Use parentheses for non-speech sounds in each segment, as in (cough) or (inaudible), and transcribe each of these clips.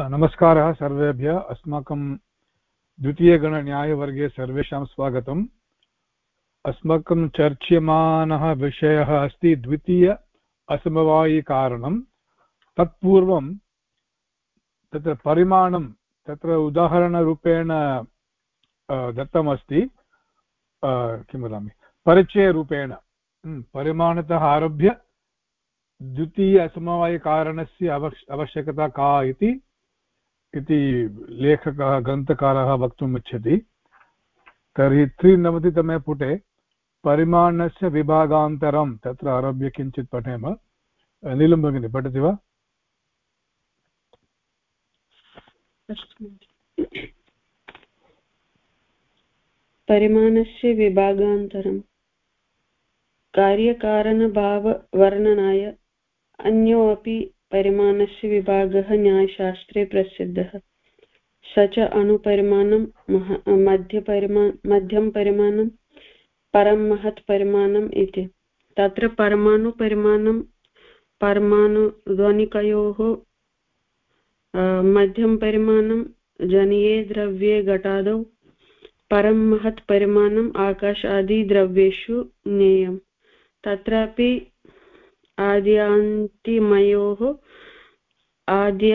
नमस्कारः सर्वेभ्यः। अस्माकं द्वितीयगणन्यायवर्गे सर्वेषां स्वागतम्। अस्माकं चर्च्यमानः विषयः अस्ति द्वितीय असमवायिकारणं तत्पूर्वं तत्र परिमाणं, तत्र उदाहरणरूपेण दत्तमस्ति। किं वदामि? परिचयरूपेण। परिमाणतः आरभ्य द्वितीय असमवायकारणस्य आवश् आवश्यकता का इति इति लेखकः, ग्रन्थकारः वक्तुम् इच्छति। तर्हि त्रिनवतितमे पुटे परिमाणस्य विभागान्तरं, तत्र आरभ्य किञ्चित् पठेम। नीलं भगिनी, पठति वा? परिमाणस्य विभागान्तरं। कार्यकारणभाववर्णनाय अन्योऽपि परिमाणस्य विभागः न्यायशास्त्रे प्रसिद्धः। स च अणुपरिमाणं मध्यपरिमा मध्यं परिमाणं परं महत् परिमाणम् इति। तत्र परमाणुपरिमाणं, परमाणुध्वनिकयोः मध्यं परिमाणं जनीये द्रव्ये घटादौ परं महत् परिमाणम् आकाशादिद्रव्येषु ज्ञेयम् तत्रापि आद्यान्तिमयोः आद्य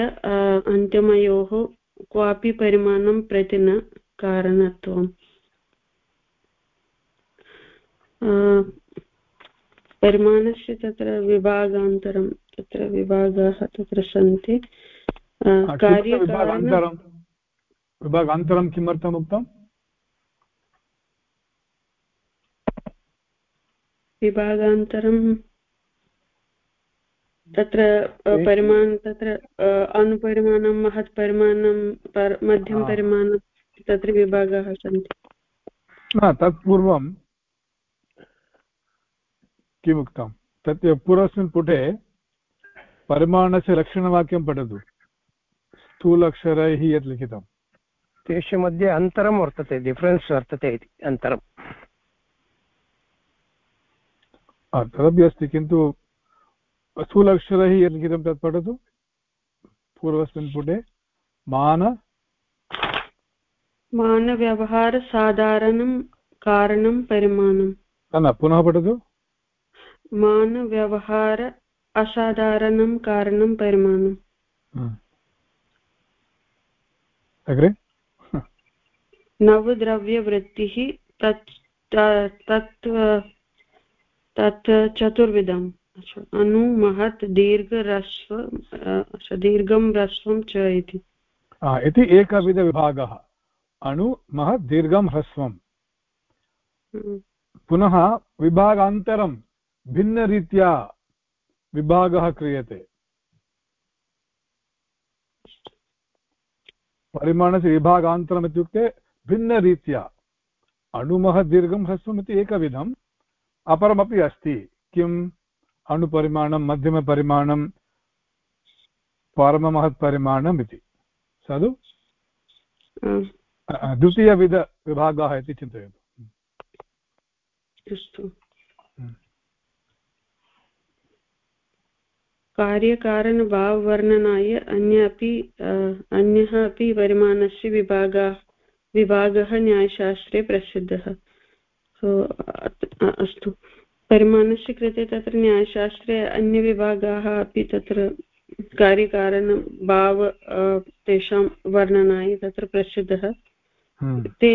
अन्त्यमयोः क्वापि परिमाणं प्रति न कारणत्वम्। परिमाणस्य तत्र विभागान्तरं तत्र विभागाः तत्र सन्ति। विभागान्तरं। किमर्थम् उक्तम्? विभागान्तरं तत्र परिमाण तत्र अनुपरिमाणं महत् परिमाणं मध्यं परिमाणं तत्र विभागाः सन्ति। तत्पूर्वं किमुक्तं? तत् पूर्वस्मिन् पुटे परिमाणस्य लक्षणवाक्यं पठतु। स्थूलक्षरैः यत् लिखितं। तेषु मध्ये अन्तरं वर्तते डिफ्रेन्स् वर्तते इति अन्तरम्। तदपि अस्ति किन्तु स्थूलक्षरैः लिखितं तत् पठतु। पूर्वस्मिन् पुटे। मान। मानव्यवहारसाधारणं कारणं परिमाणं न पुनः पठतु। मानव्यवहार असाधारणं कारणं परिमाणम्। अग्रे। नवद्रव्यवृत्तिः तत् तत् तत् चतुर्विधम्। अनु महत् दीर्घरस्व दीर्घं ह्रस्वं च इति। इति एकविधविभागः। अणु महत् दीर्घं ह्रस्वम्। हम्म। पुनः विभागान्तरं भिन्नरीत्या विभागः क्रियते। परिमाणस्य विभागान्तरम् इत्युक्ते भिन्नरीत्या। अणुमः दीर्घं ह्रस्वम् इति एकविधम्। अपरमपि अस्ति। किम्? अणुपरिमाणं मध्यमपरिमाणं परममहत्परिमाणम् इति। साधु? द्वितीयविधविभागाः इति चिन्तयतु। कार्यकारणभाववर्णनाय अन्य अपि अन्यः अपि परिमाणस्य विभागः विभागः न्यायशास्त्रे प्रसिद्धः। अस्तु। परिमाणस्य कृते तत्र न्यायशास्त्रे अन्यविभागाः अपि तत्र कार्यकारणभाव तेषां वर्णनाय तत्र प्रसिद्धः हम्म। ते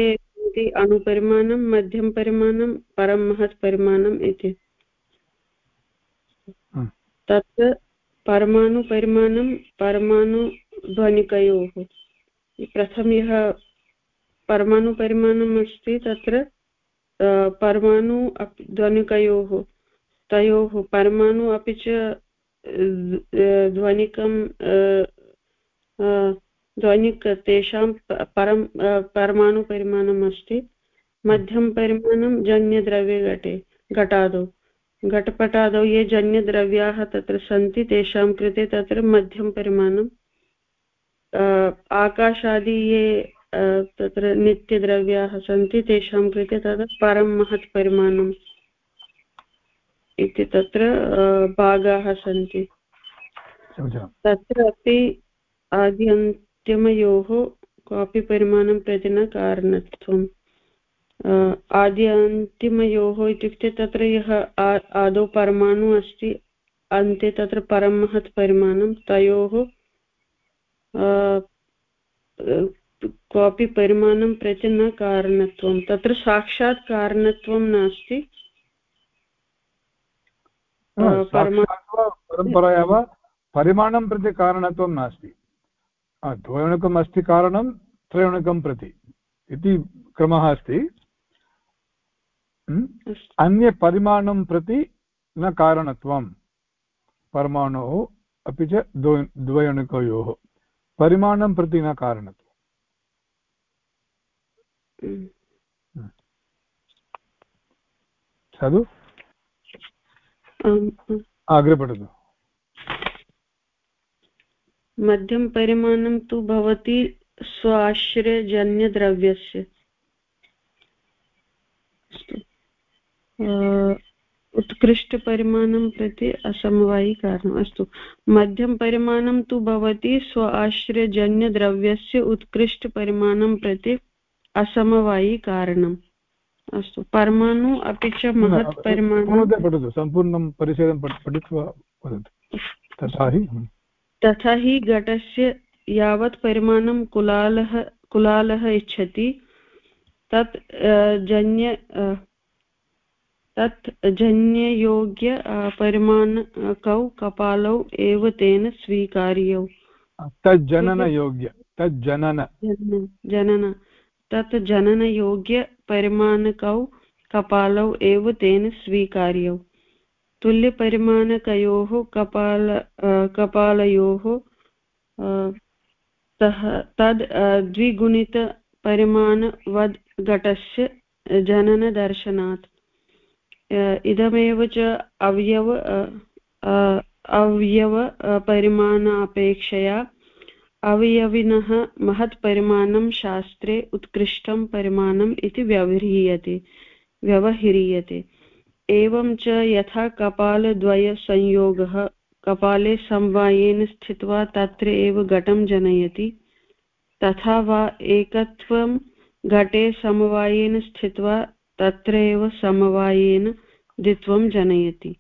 अणुपरिमाणं मध्यं परिमाणं परं महत् परिमाणम् इति हम्म। तत्र परमाणुपरिमाणं परमाणुध्वनिकयोः प्रथम परमाणुपरिमाणम् अस्ति तत्र परमाणु ध्वनिकयोः, तयोः, परमाणु अपि च ध्वनिकं ध्वनिक, तेषां परं परमाणुपरिमाणम् अस्ति। मध्यं परिमाणं जन्यद्रव्ये घटे, घटादौ। घटपटादौ ये जन्यद्रव्याः तत्र सन्ति, तेषां कृते तत्र मध्यं आकाशादि ये तत्र नित्यद्रव्याः सन्ति तेषां कृते तत्र परं महत् परिमाणम् इति तत्र भागाः सन्ति। तत्र अपि आद्यन्त्यमयोः क्वापि परिमाणं प्रति न कारणत्वम्। आदि अन्तिमयोः इत्युक्ते तत्र यः आदौ परमाणु अस्ति अन्ते तत्र परं महत् परिमाणं तयोः क्वापि परिमाणं प्रति न कारणत्वं। तत्र साक्षात् कारणत्वं नास्ति। परम्परया परिमाणं प्रति कारणत्वं नास्ति। द्वयोणकम् अस्ति कारणं त्रयोणकं प्रति इति क्रमः अस्ति। अन्यपरिमाणं प्रति न कारणत्वं। परमाणोः अपि च द्वयोणकयोः। परिमाणं प्रति न कारणत्वं साधु अग्रे पठतु मध्यं परिमाणं तु भवति स्वाश्रयजन्यद्रव्यस्य उत्कृष्टपरिमाणं प्रति असमवायिकारणम् अस्तु मध्यं परिमाणं तु भवति स्व आश्रयजन्यद्रव्यस्य उत्कृष्टपरिमाणं प्रति असमवायिकारणम् अस्तु परमाणु अपि च महत् परिमाणं पठतु सम्पूर्णं परिच्छेदं पठित्वा वदतु। तथा हि तथा हि घटस्य यावत् परिमाणं कुलालः कुलालः इच्छति। तत् जन्य तत् जन्ययोग्य परिमाणकौ कपालौ एव तेन स्वीकार्यौ। तज्जननयोग्य तज्जनन। जनन। तत् जननयोग्यपरिमाणकौ कपालौ एव तेन स्वीकार्यौ। तुल्यपरिमाणकयोः कपाल कपालयोः तद् द्विगुणितपरिमाणवद् घटस्य जननदर्शनात्। इदमेव च अवयव अवयवपरिमाणापेक्षया अवयविनः महत्परिमाणं शास्त्रे उत्कृष्टं परिमाणम् इति व्यवह्रियते व्यवह्रियते। एवं च यथा कपालद्वयसंयोगः, कपाले समवायेन स्थित्वा तत्र एव घटं जनयति, तथा वा एकत्वं घटे समवायेन स्थित्वा तत्र एव समवायेन द्वित्वं जनयति।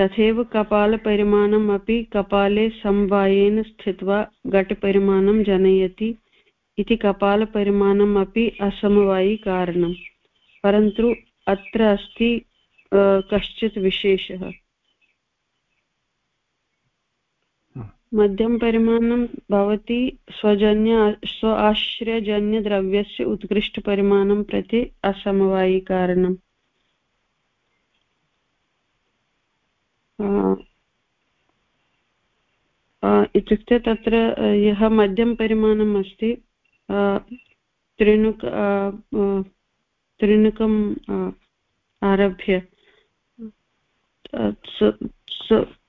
तथैव कपालपरिमाणम् अपि कपाले समवायेन स्थित्वा घटपरिमाणं जनयति इति कपालपरिमाणम् अपि असमवायिकारणम् परन्तु अत्र अस्ति कश्चित् विशेषः। मध्यं परिमाणं भवति स्वजन्य स्व आश्रयजन्यद्रव्यस्य उत्कृष्टपरिमाणं प्रति असमवायिकारणम् इत्युक्ते तत्र यः मध्यं परिमाणम् अस्ति त्रिणुक त्रिणुकम् आरभ्य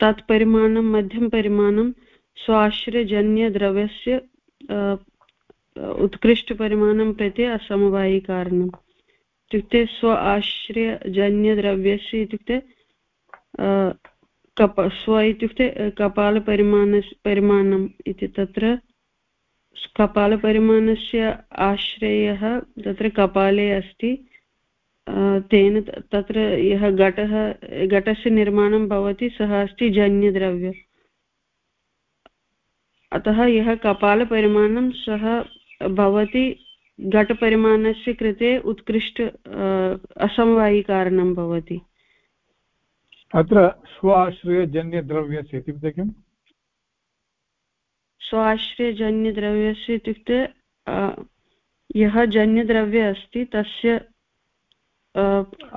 तत् परिमाणं, मध्यं परिमाणं स्वाश्रयजन्यद्रव्यस्य उत्कृष्टपरिमाणं प्रति असमवायिकारणम्। इत्युक्ते स्व आश्रयजन्यद्रव्यस्य इत्युक्ते कप स्व इत्युक्ते कपालपरिमाण परिमाणम् इति तत्र कपालपरिमाणस्य आश्रयः तत्र कपाले अस्ति तेन तत्र यः घटः घटस्य निर्माणं भवति सः अस्ति जन्यद्रव्य अतः यः कपालपरिमाणं सः भवति घटपरिमाणस्य कृते उत्कृष्ट असमवायिकारणं भवति अत्र स्वाश्रयजन्यद्रव्यस्य इत्युक्ते किम्? स्वाश्रयजन्यद्रव्यस्य इत्युक्ते यः जन्यद्रव्य अस्ति, तस्य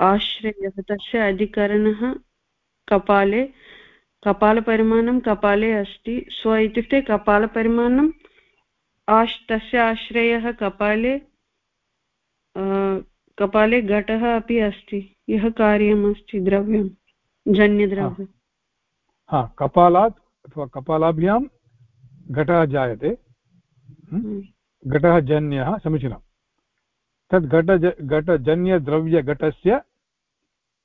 आश्रयः, तस्य अधिकरणः कपाले, कपालपरिमाणं कपाले अस्ति। स्व इत्युक्ते कपालपरिमाणम् आश्, तस्य आश्रयः कपाले कपाले घटः अपि अस्ति। यः कार्यम् अस्ति द्रव्यं जन्यद्रव्यं। हा। कपालात् अथवा कपालाभ्यां घटः जायते। घटः जन्यः समीचीनं। तद् घट घटजन्यद्रव्यघटस्य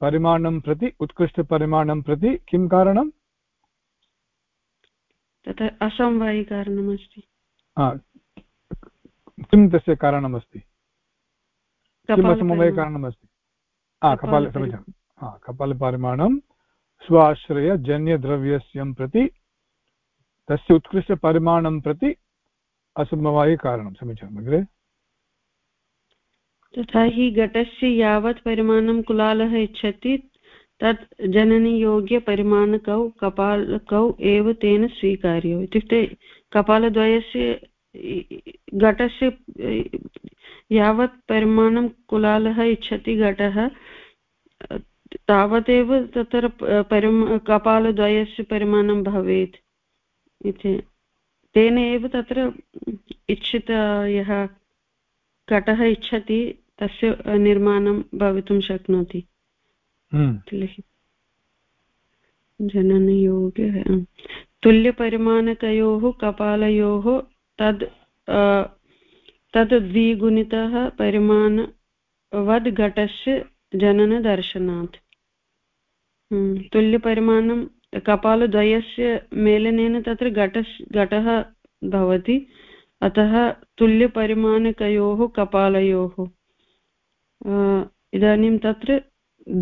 परिमाणं प्रति उत्कृष्टपरिमाणं प्रति किं कारणं? तत्र असमवायिकारणमस्ति किं तस्य कारणमस्ति? किम् हा कपाल समीचीनं। हा कपालपरिमाणं स्व आश्रयजन्यद्रव्यस्यं प्रति, तस्य उत्कृष्टपरिमाणं प्रति असमवायिकारणं समीचीनम् अग्रे। तथा हि घटस्य यावत् परिमाणं कुलालः इच्छति, तत् जननियोग्यपरिमाणकौ, कपालकौ एव तेन स्वीकार्यौ। इत्युक्ते कपालद्वयस्य घटस्य यावत् परिमाणं कुलालः इच्छति घटः तावदेव तत्र परिम कपालद्वयस्य परिमाणं भवेत् इति। तेन एव तत्र इच्छित यः घटः इच्छति तस्य निर्माणं भवितुं शक्नोति। हम्म। तुल्यपरिमाणकयोः कपालयोः तद् तद् द्विगुणितः परिमाणवद् घटस्य जननदर्शनात् तुल्यपरिमाणं कपालद्वयस्य मेलनेन तत्र घटस् घटः भवति अतः तुल्यपरिमाणकयोः कपालयोः इदानीं तत्र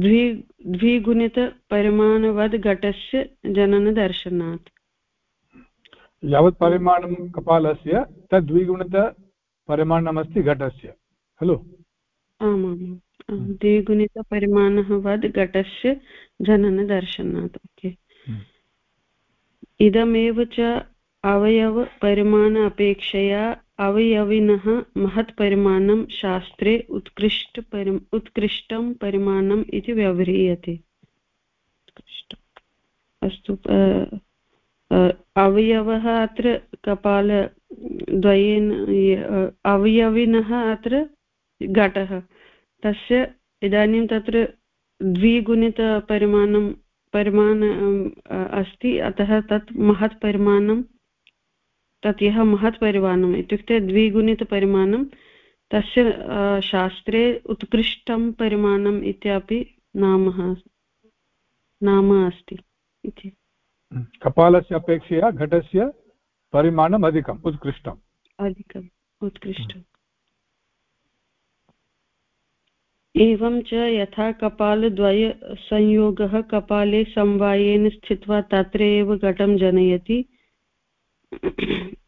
द्वि द्विगुणितपरिमाणवद् घटस्य जननदर्शनात् यावत् परिमाणं कपालस्य तद् द्विगुणितपरिमाणमस्ति घटस्य खलु आमाम् द्विगुणितपरिमाणः वद् घटस्य जननदर्शनात् ओके। इदमेव च अवयवपरिमाण अपेक्षया अवयविनः महत्परिमाणं शास्त्रे उत्कृष्टपरि उत्कृष्टं परिमाणम् इति व्यवह्रियते अस्तु अवयवः अत्र कपालद्वयेन अवयविनः अत्र घटः तस्य इदानीं तत्र द्विगुणितपरिमाणं परिमाण अस्ति अतः तत् महत् परिमाणं तत् यः महत् परिमाणम् इत्युक्ते द्विगुणितपरिमाणं तस्य शास्त्रे उत्कृष्टं परिमाणम् इत्यपि नाम नाम अस्ति इति। कपालस्य अपेक्षया घटस्य परिमाणम् अधिकम् उत्कृष्टम्। अधिकम् उत्कृष्टम्। एवं च यथा कपालद्वयसंयोगः कपाले समवायेन स्थित्वा तत्र एव घटं जनयति।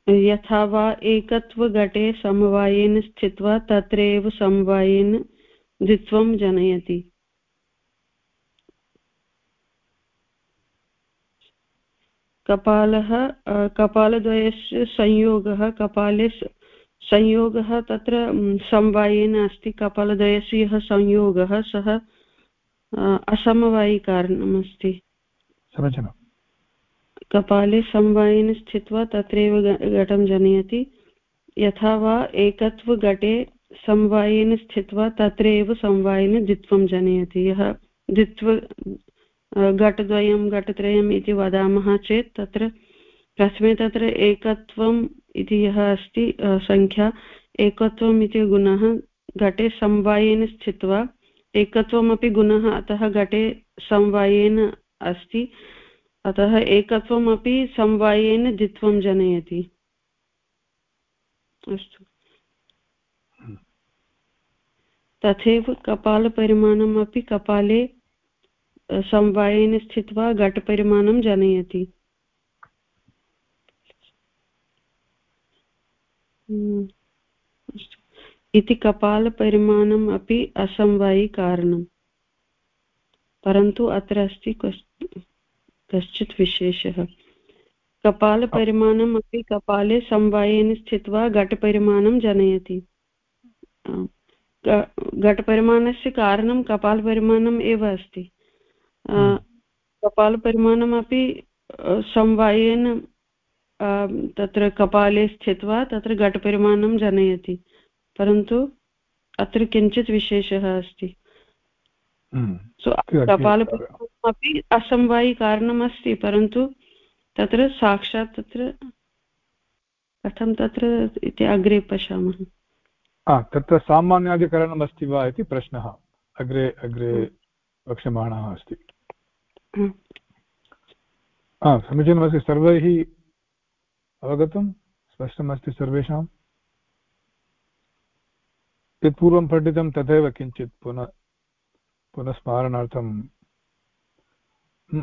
यथा वा एकत्वघटे समवायेन स्थित्वा तत्र एव समवायेन द्वित्वं जनयति। कपालः कपालद्वयस्य संयोगः कपाले संयोगः तत्र समवायेन अस्ति कपालद्वयस्य यः संयोगः सः असमवायिकारणमस्ति। समीचीनम्। कपाले समवायेन स्थित्वा तत्रैव घटं जनयति। यथा वा एकत्वघटे समवायेन स्थित्वा तत्र एव समवायेन द्वित्वं जनयति। यः द्वित्व घटद्वयं घटत्रयम् इति वदामः चेत् तत्र प्रथमे तत्र एकत्वम् इति यः अस्ति सङ्ख्या एकत्वम् इति गुणः घटे समवायेन स्थित्वा एकत्वमपि गुणः अतः घटे समवायेन अस्ति, अतः एकत्वमपि समवायेन द्वित्वं जनयति। अस्तु। तथैव कपालपरिमाणम् अपि कपाले समवायेन स्थित्वा घटपरिमाणं जनयति। इति कपालपरिमाणम् अपि असमवायिकारणम् परन्तु अत्र अस्ति कश्चित् विशेषः कपालपरिमाणम् अपि कपाले समवायेन स्थित्वा घटपरिमाणं जनयति घटपरिमाणस्य कारणं कपालपरिमाणम् एव अस्ति। कपालपरिमाणमपि समवायेन तत्र कपाले स्थित्वा तत्र घटपरिमाणं जनयति परन्तु अत्र किञ्चित् विशेषः अस्ति। सो कपालपद्मपि असमवायिकारणमस्ति परन्तु तत्र साक्षात् तत्र कथं तत्र इति अग्रे पश्यामः। तत्र सामान्याधिकरणमस्ति वा इति प्रश्नः। अग्रे अग्रे वक्ष्यमाणः अस्ति। समीचीनमस्ति सर्वैः अवगतं स्पष्टमस्ति सर्वेषाम्। यत् पूर्वं पठितं तथैव किञ्चित् पुनः पुनः स्मारणार्थम्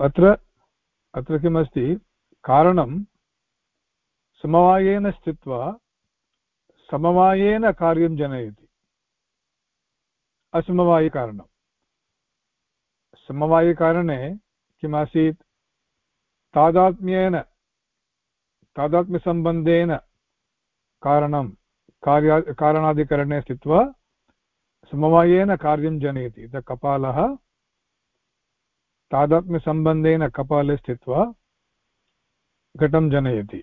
अत्र अत्र किमस्ति, कारणं समवायेन स्थित्वा समवायेन कार्यं जनयति। असमवायिकारणं। समवायिकारणे किमासीत्, तादात्म्येन तादात्म्यसम्बन्धेन कारणं, कार्या, कारणाधिकरणे स्थित्वा समवायेन कार्यं जनयति। कपालः तादात्म्यसम्बन्धेन कपाले स्थित्वा घटं जनयति।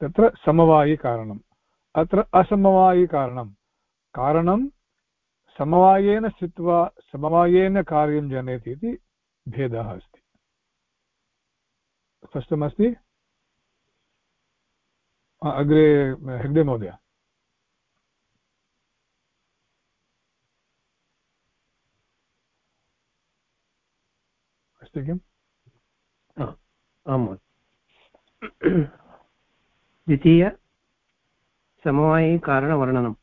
तत्र समवायिकारणम् अत्र असमवायिकारणं कारणं समवायेन स्थित्वा समवायेन कार्यं जनयति इति भेदः अस्ति। स्पष्टमस्ति? अग्रे हेग्डे महोदय। अस्ति किम्? आम् द्वितीय समवायिकारणवर्णनम्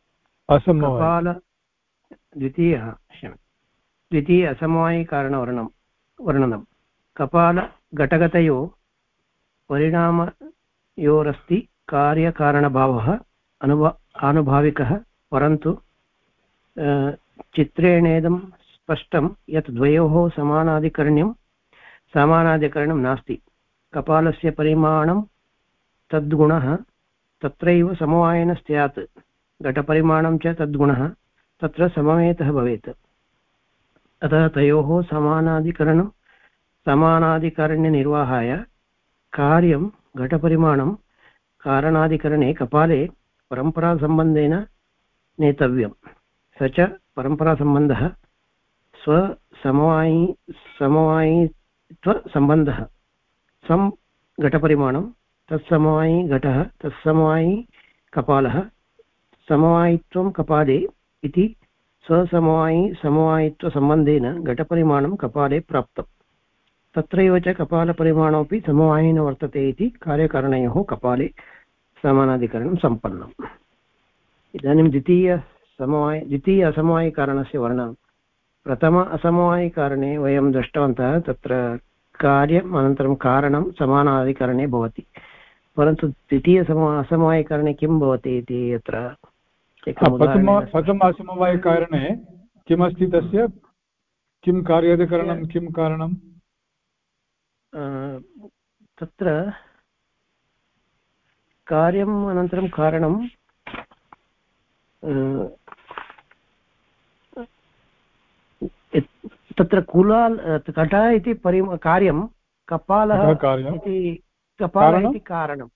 असमवाय। द्वितीयः द्वितीय असमवायिकारणवर्णनं वर्णनं कपालघटगतयो परिणामयोरस्ति। कार्यकारणभावः अनुभ आनुभाविकः, परन्तु चित्रेणेदं स्पष्टं यत् द्वयोः समानाधिकरण्यं, समानाधिकरणं नास्ति। कपालस्य परिमाणं तद्गुणः तत्रैव समवायेन स्यात्। घटपरिमाणं च तद्गुणः तत्र समवेतः भवेत्। अतः तयोः समानाधिकरणं समानाधिकरण्यनिर्वाहाय कार्यं, घटपरिमाणं कारणाधिकरणे कपाले परम्परासम्बन्धेन नेतव्यं स च परम्परासम्बन्धः स्वसमवायि, समवायित्वसम्बन्धः। सं घटपरिमाणं, तत्समवायि घटः, तत्समवायि कपालः, समवायित्वं कपाले इति स्वसमवायि, समवायित्वसम्बन्धेन घटपरिमाणं कपाले प्राप्तम्। तत्रैव च कपालपरिमाणमपि समवायेन वर्तते इति कार्यकारणयोः कपाले समानाधिकरणं सम्पन्नम्। इदानीं द्वितीयसमवाय द्वितीय असमवायिकारणस्य वर्णनं। प्रथम असमवायिकारणे वयं दृष्टवन्तः तत्र कार्यम् अनन्तरं कारणं समानाधिकरणे भवति। परन्तु द्वितीयसम असमवायिकारणे किं भवति इति अत्र प्रथम किमस्ति तस्य? किं कार्याधिकरणं किं कारणं तत्र कार्यम् अनन्तरं कारणं तत्र कुलाल् कटा इति परि कार्यं कपालः इति कपालः इति कारणं।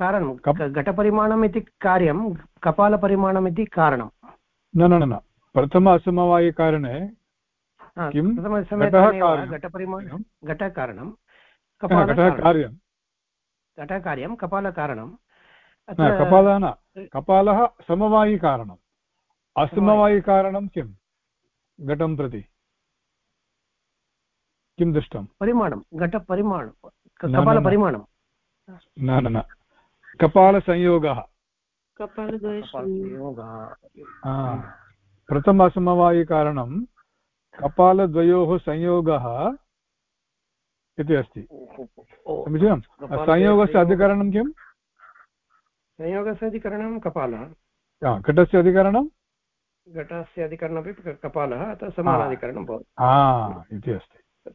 कारणं घटपरिमाणम् इति कार्यं कपालपरिमाणम् इति कारणं। न न न प्रथम असमवायिकारणे घटपरिमाणं घटकारणं। घटकार्यं घटकार्यं कपालकारणं कपालः न कपालः समवायिकारणम्। असमवायिकारणं किं? घटं प्रति। किं दृष्टं? परिमाणं घटपरिमाणं कपालपरिमाणं न न न। कपालसंयोगः। प्रथम असमवायिकारणं कपालद्वयोः संयोगः इति अस्ति। समीचीनं। संयोगस्य अधिकरणं किम्? संयोगस्य अधिकरणं कपालः। घटस्य अधिकरणं? घटस्य अधिकरणमपि कपालः अतः समानाधिकरणं भवति। इति अस्ति।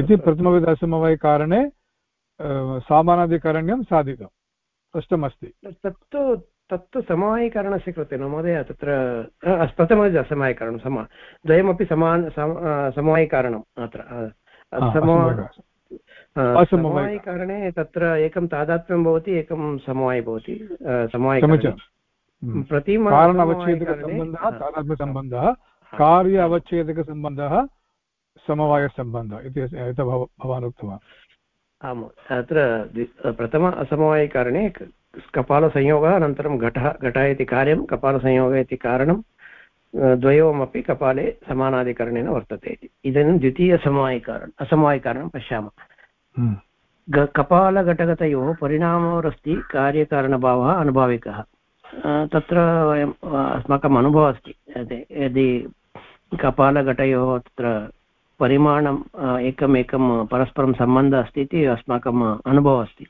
इति प्रथमविधसमवायिकारणे सामानाधिकरण्यं साधितं। स्पष्टमस्ति। तत्तु तत्तु समवायिकरणस्य कृते न महोदय तत्र प्रथमं समवायिकरणं सम द्वयमपि समान समवायिकारणम् अत्र समवायिकारणे तत्र एकं तादात्म्यं भवति एकं समवायि भवति समवायि प्रतिमा तादात्म्यसम्बन्धः कार्य अवच्छेदकसम्बन्धः समवायसम्बन्धः इति भवान् उक्तवान्। आम् अत्र प्रथम असमवायिकारणे कपालसंयोगः अनन्तरं घटः घटः इति कार्यं कपालसंयोगः इति कारणं द्वयोमपि कपाले समानाधिकरणेन वर्तते इदानीं द्वितीयसमवायिकारणम् असमवायिकारणं पश्यामः। हम्म। कपालघटगतयोः परिणामोरस्ति कार्यकारणभावः अनुभाविकः। तत्र वयम् अस्माकम् अनुभवः अस्ति। यदि कपालघटयोः तत्र परिमाणम् एकम् एकं परस्परं सम्बन्धः अस्ति इति अस्माकम् अनुभवः अस्ति।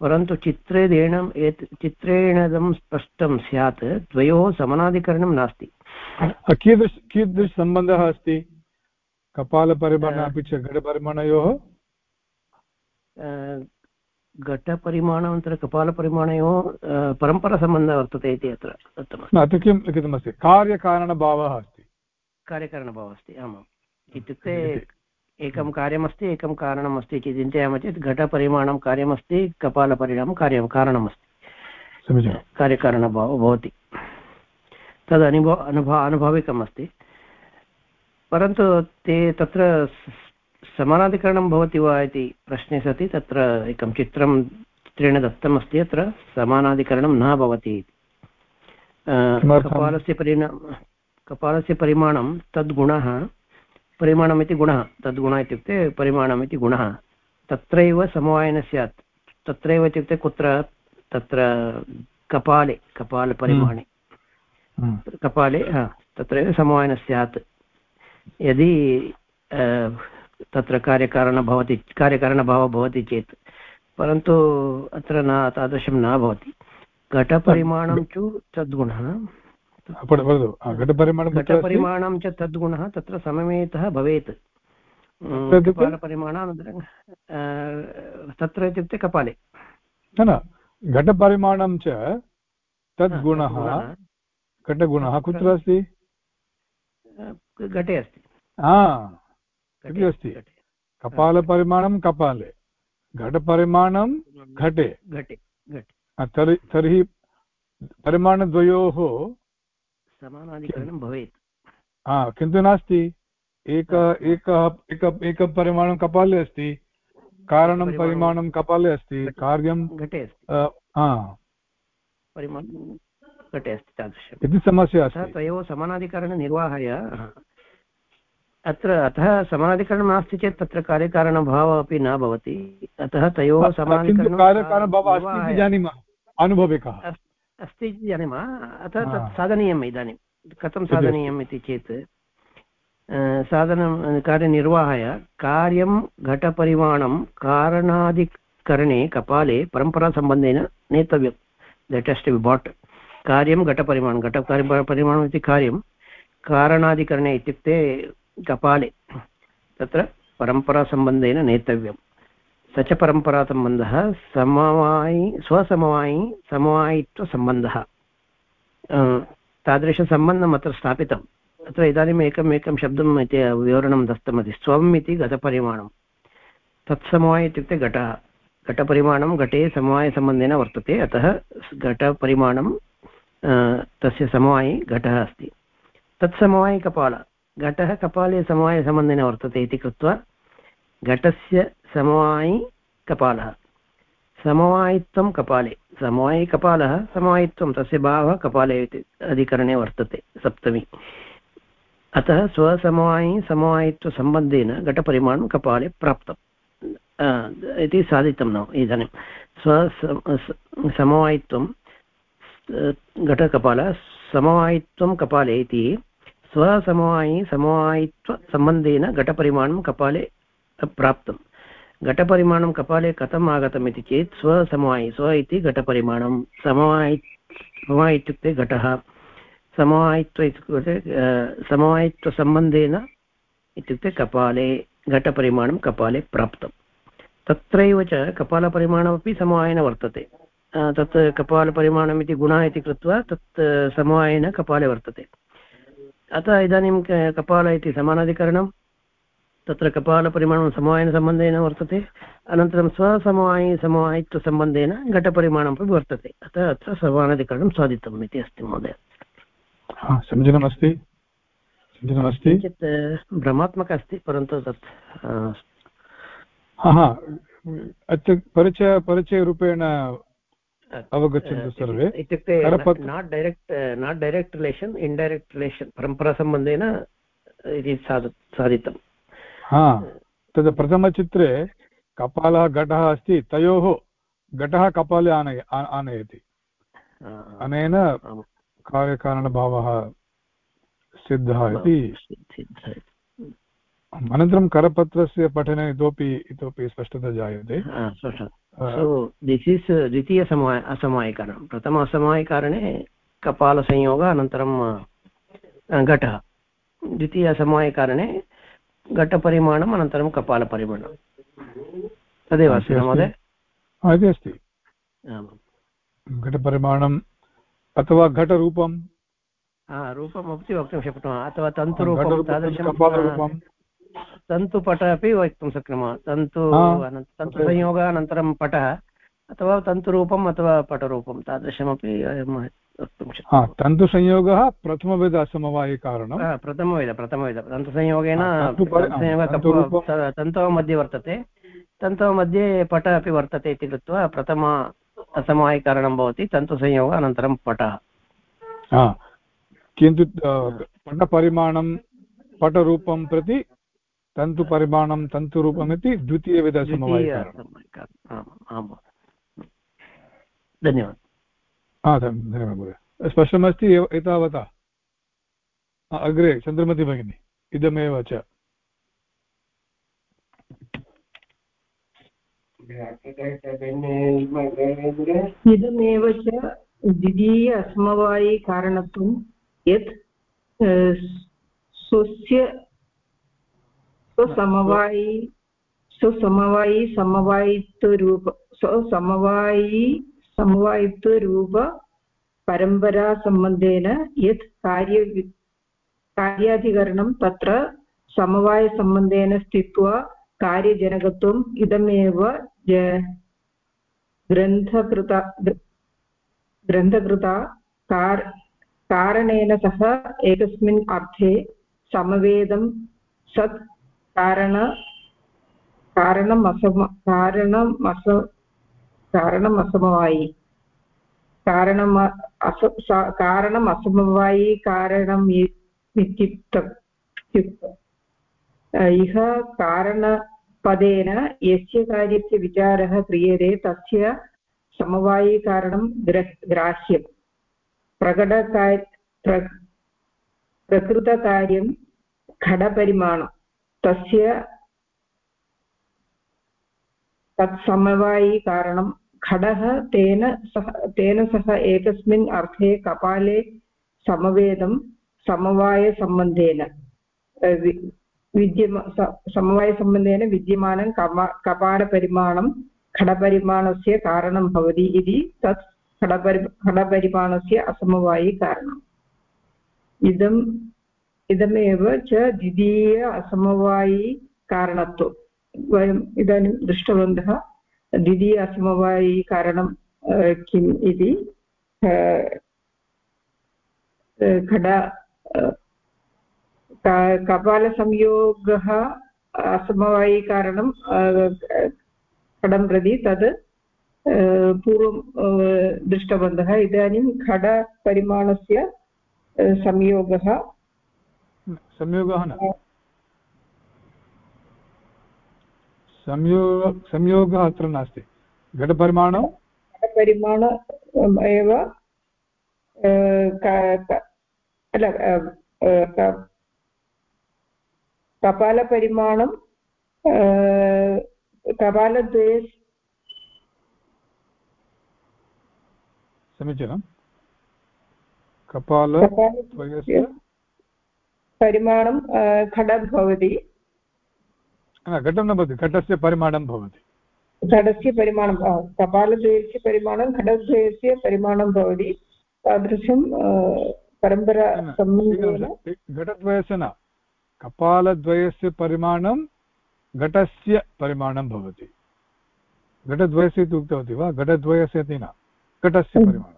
परन्तु चित्रेण एत् चित्रेण स्पष्टं स्यात् द्वयोः समनाधिकरणं नास्ति। कीदृश कीदृशसम्बन्धः अस्ति? कपालपरिमाण अपि च घटपरिमाणयोः? घटपरिमाणानन्तरं कपालपरिमाणयोः परम्परासम्बन्धः वर्तते इति अत्र दत्तमस्ति अत्र किं लिखितमस्ति कार्यकारणभावः अस्ति कार्यकारणभावः अस्ति आमाम् इत्युक्ते एकं कार्यमस्ति एकं कारणम् अस्ति इति चिन्तयामः चेत् घटपरिमाणं कार्यमस्ति कपालपरिणामं कार्यं कारणमस्ति कार्यकारणभावः भवति तद् अनुभव अनुभव अनुभविकम् अस्ति परन्तु ते तत्र समानाधिकरणं भवति वा इति प्रश्ने सति तत्र एकं चित्रं चित्रेण दत्तमस्ति अत्र समानाधिकरणं न भवति कपालस्य परिणाम कपालस्य परिमाणं तद्गुणः परिमाणमिति गुणः तद्गुणः इत्युक्ते परिमाणमिति गुणः तत्रैव समवायनं स्यात्। तत्रैव इत्युक्ते कुत्र तत्र कपाले कपालपरिमाणे हम्म। कपाले हा तत्रैव समवायनं स्यात्। यदि तत्र कार्यकारणं भवति कार्यकारणभावः भवति चेत्। परन्तु अत्र न तादृशं न भवति। घटपरिमाणं तु तद्गुणः। घटपरिमाणं च तद्गुणः तत्र सममेतः भवेत्। कपालपरिमाणानन्तरं तत्र इत्युक्ते कपाले। न घटपरिमाणं च तद्गुणः घटगुणः कुत्र अस्ति? घटे अस्ति। अस्ति कपालपरिमाणं कपाले घटपरिमाणं घटे घटे घटे तर्हि परिमाणद्वयोः समानाधिकरणं भवेत् हा किन्तु नास्ति एक एकः एक एकं परिमाणं कपाले अस्ति कारणं परिमाणं कपाले अस्ति कार्यं घटे परिमाणं घटे अस्ति तादृशम् इति समस्या अस्ति तयोः समानाधिकरणनिर्वाहाय अत्र अतः समानाधिकरणं नास्ति चेत् तत्र कार्यकारणभावः अपि न भवति। अतः तयोः समानाधिकरणभावः जानीमः अनुभविकः। अस्ति जानीमः। अतः तत् साधनीयम् इदानीं। कथं साधनीयम् इति चेत् साधनं कार्यनिर्वाहाय कार्यं घटपरिमाणं कारणादिकरणे कपाले परम्परासम्बन्धेन नेतव्यं। लेटेस्ट् बाट् कार्यं घटपरिमाणं घटपरिमाणम् इति कार्यं कारणादिकरणे इत्युक्ते कपाले। तत्र परम्परासम्बन्धेन नेतव्यं। स च परम्परासम्बन्धः समवायि, स्वसमवायि, समवायित्वसम्बन्धः। तादृशसम्बन्धम् अत्र स्थापितम् अत्र इदानीम् एकम् एकं शब्दम् इति विवरणं दत्तमस्ति। स्वम् इति गतपरिमाणं। तत्समवायि इत्युक्ते घटः। घटपरिमाणं घटे समवायसम्बन्धेन वर्तते। अतः घटपरिमाणं तस्य समवायि घटः अस्ति। तत्समवायि कपाल घटः कपाले समवायसम्बन्धेन वर्तते इति कृत्वा घटस्य समवायि कपालः। समवायित्वं कपाले। समवायिकपालः समवायित्वं, तस्य भावः कपाले इति अधिकरणे वर्तते सप्तमी। अतः स्वसमवायि समवायित्वसम्बन्धेन घटपरिमाणं कपाले प्राप्तम् इति साधितं न इदानीं। स्व समवायित्वं, घटकपाल समवायित्वं कपाले इति स्वसमवायि समवायित्वसम्बन्धेन घटपरिमाणं कपाले प्राप्तं। घटपरिमाणं कपाले कथम् आगतम् इति चेत् स्वसमवायि, स्व इति घटपरिमाणं। समवायि समवायि इत्युक्ते घटः। समवायित्व इत्युक्ते समवायित्वसम्बन्धेन इत्युक्ते कपाले, घटपरिमाणं कपाले प्राप्तं। तत्रैव च कपालपरिमाणमपि समवायेन वर्तते। तत् कपालपरिमाणम् इति गुणः इति कृत्वा तत् समवायेन कपाले वर्तते। अतः इदानीं कपाल इति समानाधिकरणं तत्र कपालपरिमाणं समवायनसम्बन्धेन वर्तते अनन्तरं स्वसमवायि समवायित्वसम्बन्धेन घटपरिमाणमपि वर्तते। अतः अत्र समानाधिकरणं साधितम् इति अस्ति महोदय। समीचीनमस्ति? समीचीनमस्ति? किञ्चित् भ्रमात्मक अस्ति परन्तु तत् अत्र परिचय परिचयरूपेण अवगच्छन्तु सर्वे. इत्युक्ते not direct not direct relation indirect relation परम्परासम्बन्धेन इति साधितम्. हा तद् प्रथमचित्रे कपालः घटः अस्ति तयोः घटः कपाले आनय आनयति. अनेन कार्यकारणभावः सिद्धः इति अनन्तरं करपत्रस्य पठने इतोपि इतोपि स्पष्टता जायते. दिस् इस् द्वितीयसमवाय असमवायिकारणं प्रथम असमवायिकारणे कपालसंयोग अनन्तरं घटः द्वितीय असमवायिकारणे घटपरिमाणम् अनन्तरं कपालपरिमाणं तदेव अस्ति महोदय इति अस्ति घटपरिमाणम् अथवा घटरूपं रूपमपि वक्तुं शक्नुमः अथवा तन्तुरूपं तादृशं तन्तुपट अपि वक्तुं शक्नुमः। तन्तु तन्तुसंयोगः अनन्तरं पटः अथवा तन्तुरूपम् अथवा पटरूपं तादृशमपि वक्तुं शक्नुमः। तन्तुसंयोगः प्रथमविध असमवायिकारणं प्रथमविध प्रथमविध तन्तुसंयोगेन तन्तोः मध्ये वर्तते। तन्तोः मध्ये पट अपि वर्तते इति कृत्वा प्रथम असमवायिकारणं भवति तन्तुसंयोगः अनन्तरं पटः। किन्तु पटपरिमाणं पटरूपं प्रति तन्तुपरिमाणं तन्तुरूपमिति द्वितीयविधसमवायिकारणं धन्यवादः। हा धन्यवादः महोदय। स्पष्टमस्ति एतावता? अग्रे चन्द्रमति भगिनी इदमेव च। इदमेव च द्वितीय असमवायिकारणत्वं यत् स्वस्य स्वसमवायि स्वसमवायि समवायित्वरूप स्वसमवायि समवायित्वरूप परम्परासम्बन्धेन यत् कार्य कार्याधिकरणं तत्र समवायसम्बन्धेन स्थित्वा कार्यजनकत्वम् इदमेव ग्रन्थकृता ग्रन्थकृता कार्, कारणेन सह एकस्मिन् अर्थे समवेदं सत् कारण कारणम् असम कारणम् अस कारणम् अस कारणम् असमवायि कारणम् इत्युक्त इह कारणपदेन यस्य कार्यस्य विचारः क्रियते तस्य समवायिकारणं ग्र ग्राह्यम् प्रकटकार्य प्र प्रकृतकार्यं घटपरिमाणं तस्य तत्समवायिकारणं खडः तेन सह तेन सह एकस्मिन् अर्थे कपाले समवेदं समवायसम्बन्धेन विद्यम समवायसम्बन्धेन विद्यमानं कमा, कपालपरिमाणं खडपरिमाणस्य कारणं भवति इति तत् खडपरि, खडपरिमाणस्य असमवायिकारणम् इदम् इदमेव च द्वितीय असमवायिकारणत्वं वयम् इदानीं दृष्टवन्तः, द्वितीय असमवायिकारणं किम् इति खडा कपालसंयोगः असमवायिकारणं खडं प्रति तद् पूर्वं दृष्टवन्तः. इदानीं खडपरिमाणस्य संयोगः संयोगः न। संयोग संयोगः अत्र नास्ति। घटपरिमाणं? घटपरिमाण एव कपालपरिमाणं कपालद्वये समीचीनं। कपालद्वयस्य परिमाणं खडं भवति। घटं न भवति घटस्य परिमाणं भवति। घटस्य परिमाणं कपालद्वयस्य परिमाणं घटद्वयस्य परिमाणं भवति। तादृशं परम्परा घटद्वयस्य न कपालद्वयस्य परिमाणं घटस्य परिमाणं भवति। घटद्वयस्य इति उक्तवती वा? घटद्वयस्य इति न घटस्य परिमाणं।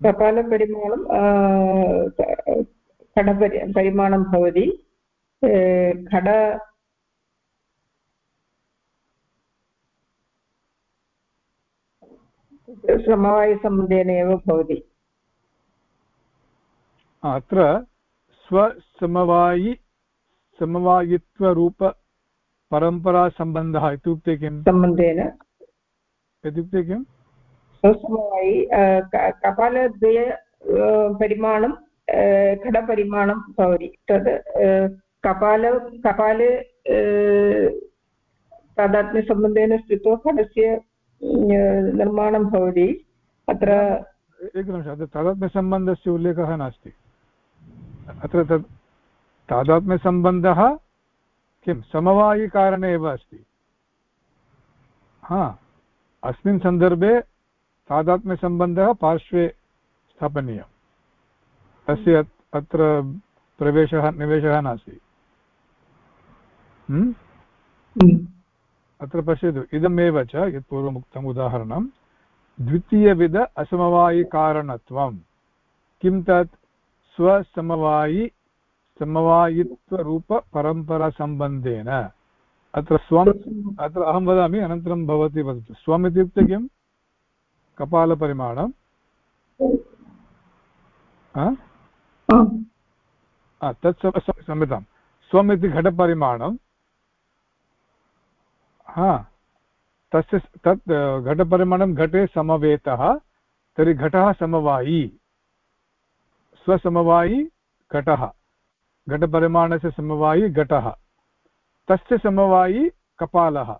कपालपरिमाणं खडपरि परिमाणं भवति खड समवायसम्बन्धेन एव भवति अत्र स्वसमवायि समवायित्वरूप परम्परासम्बन्धः इत्युक्ते किं सम्बन्धेन इत्युक्ते किम् स्वसमवायि कपालद्वय परिमाणं खडपरिमाणं भवति तद् कपाल कपाले तादात्म्यसम्बन्धेन स्थित्वा खडस्य निर्माणं भवति अत्र एकनिमिषम् अत्र तादात्म्यसम्बन्धस्य उल्लेखः नास्ति अत्र तत् तादात्म्यसम्बन्धः किं समवायिकारणे एव अस्ति हा अस्मिन् सन्दर्भे तादात्म्यसम्बन्धः पार्श्वे स्थापनीयः तस्य अत्र प्रवेशः निवेशः नास्ति। हम्म? हम्म। अत्र पश्यतु इदमेव च यत् पूर्वमुक्तम् उदाहरणं द्वितीयविध असमवायिकारणत्वं। किं तत्? स्वसमवायि समवायित्वरूपपरम्परासम्बन्धेन। अत्र स्वम् अत्र अहं वदामि अनन्तरं भवती वदतु। स्वम् इत्युक्ते किं कपालपरिमाणं। तत् क्षम्यतां स्वम् इति घटपरिमाणं। हा। तस्य तत् घटपरिमाणं घटे समवेतः तर्हि घटः समवायी। स्वसमवायी घटः। घटपरिमाणस्य समवायी घटः। तस्य समवायी कपालः।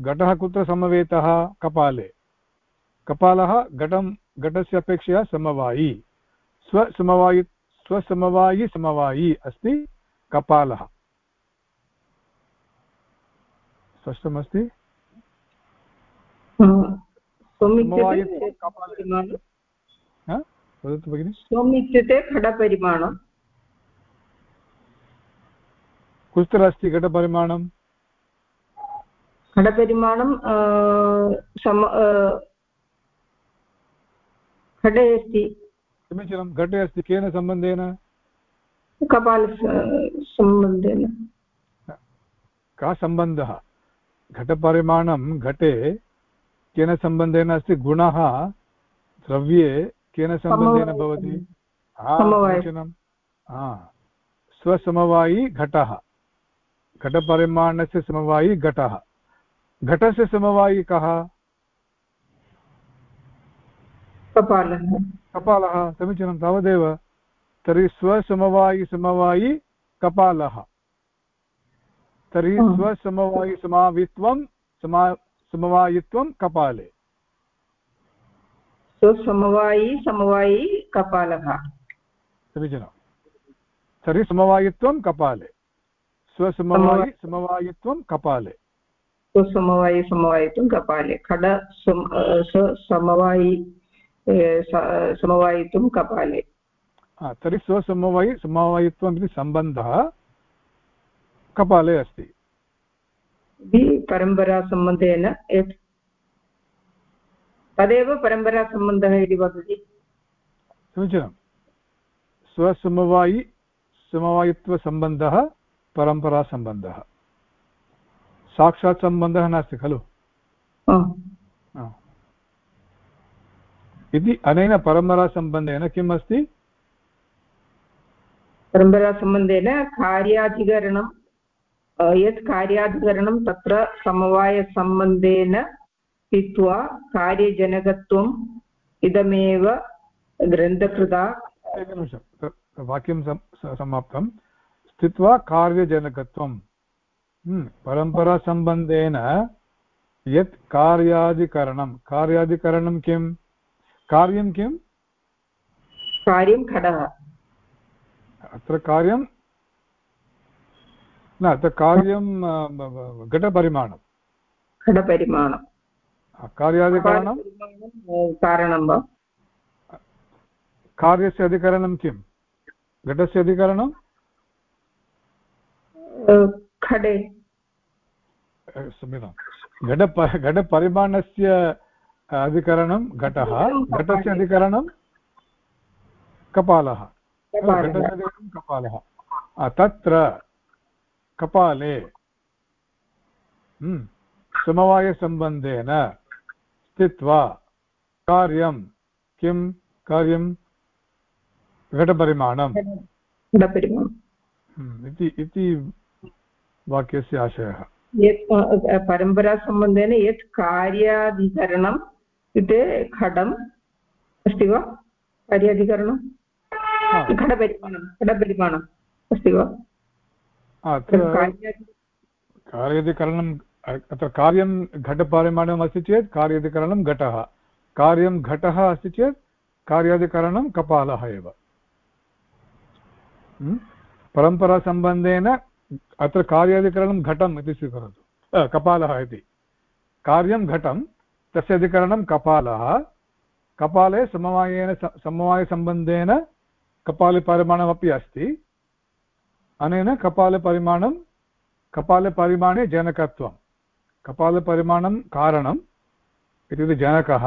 घटः कुत्र समवेतः? कपाले। कपालः घटं घटस्य अपेक्षया समवायी। स्वसमवायि स्वसमवायि समवायी अस्ति कपालः। स्पष्टमस्ति? वदतु भगिनि। स्वम् इत्युक्ते खडपरिमाणं कुत्र अस्ति घटपरिमाणं घटपरिमाणं सम घटे अस्ति समीचीनं घटे अस्ति केन सम्बन्धेन कपालसम्बन्धेन का सम्बन्धः घटपरिमाणं घटे केन सम्बन्धेन अस्ति गुणः द्रव्ये केन सम्बन्धेन भवति समीचीनं स्वसमवायी घटः घटपरिमाणस्य समवायी घटः घटस्य समवायी कः कपालः कपालः समीचीनं तावदेव तर्हि स्वसमवायि समवायि कपालः। तर्हि स्वसमवायि समावित्वं समा समवायित्वं कपाले। स्वसमवायि समवायि कपालः। समीचीनं। तर्हि समवायित्वं कपाले। स्वसमवायि समवायित्वं कपाले। स्वसमवायि समवायित्वं कपाले। खड समवायि समवायितुं कपाले। तर्हि स्वसमवायि समवायित्वम् इति सम्बन्धः कपाले अस्ति। इति परम्परासम्बन्धेन यत् तदेव परम्परासम्बन्धः इति वदति। समीचीनं। स्वसमवायि समवायित्वसम्बन्धः परम्परासम्बन्धः। साक्षात् सम्बन्धः नास्ति खलु? इति अनेन परम्परासम्बन्धेन किम् अस्ति परम्परासम्बन्धेन कार्याधिकरणं यत् कार्याधिकरणं तत्र समवायसम्बन्धेन स्थित्वा कार्यजनकत्वम् इदमेव ग्रन्थकृता। एकनिमिषं वाक्यं समाप्तं। स्थित्वा कार्यजनकत्वं हम्म, परम्परासम्बन्धेन यत् कार्यादिकरणं कार्यादिकरणं किम्? कार्यं किम्? कार्यं खडः अत्र कार्यं? न अत्र कार्यं घटपरिमाणं घटपरिमाणं कार्यादिकरणं कारणं वा? कार्यस्य अधिकरणं किं घटस्य अधिकरणं? खडे। समीचीनं घट घटपरिमाणस्य अधिकरणं घटः घटस्य अधिकरणं कपालः। घटस्य अधिकरणं कपालः। तत्र कपाले हम्म, समवायसम्बन्धेन स्थित्वा कार्यं किं कार्यं? घटपरिमाणं। हम्म, इति इति वाक्यस्य आशयः। यत् परम्परासम्बन्धेन यत् कार्याधिकरणम् इत्युक्ते खडम् अस्ति वा? कार्याधिकरणं खडपरिमाणं खडपरिमाणम् अस्ति वा? कार्याधिकरणम् अत्र कार्यं घटपरिमाणम् अस्ति चेत् कार्याधिकरणं घटः। कार्यं घटः अस्ति चेत् कार्याधिकरणं कपालः एव। परम्परासम्बन्धेन अत्र कार्याधिकरणं घटम् इति स्वीकरोतु। कपालः इति। कार्यं घटं तस्य अधिकरणं कपालः। कपाले समवायेन समवायसम्बन्धेन कपालपरिमाणमपि अस्ति। अनेन कपालपरिमाणं कपालपरिमाणे जनकत्वं। कपालपरिमाणं कारणम् इत्युक्ते जनकः,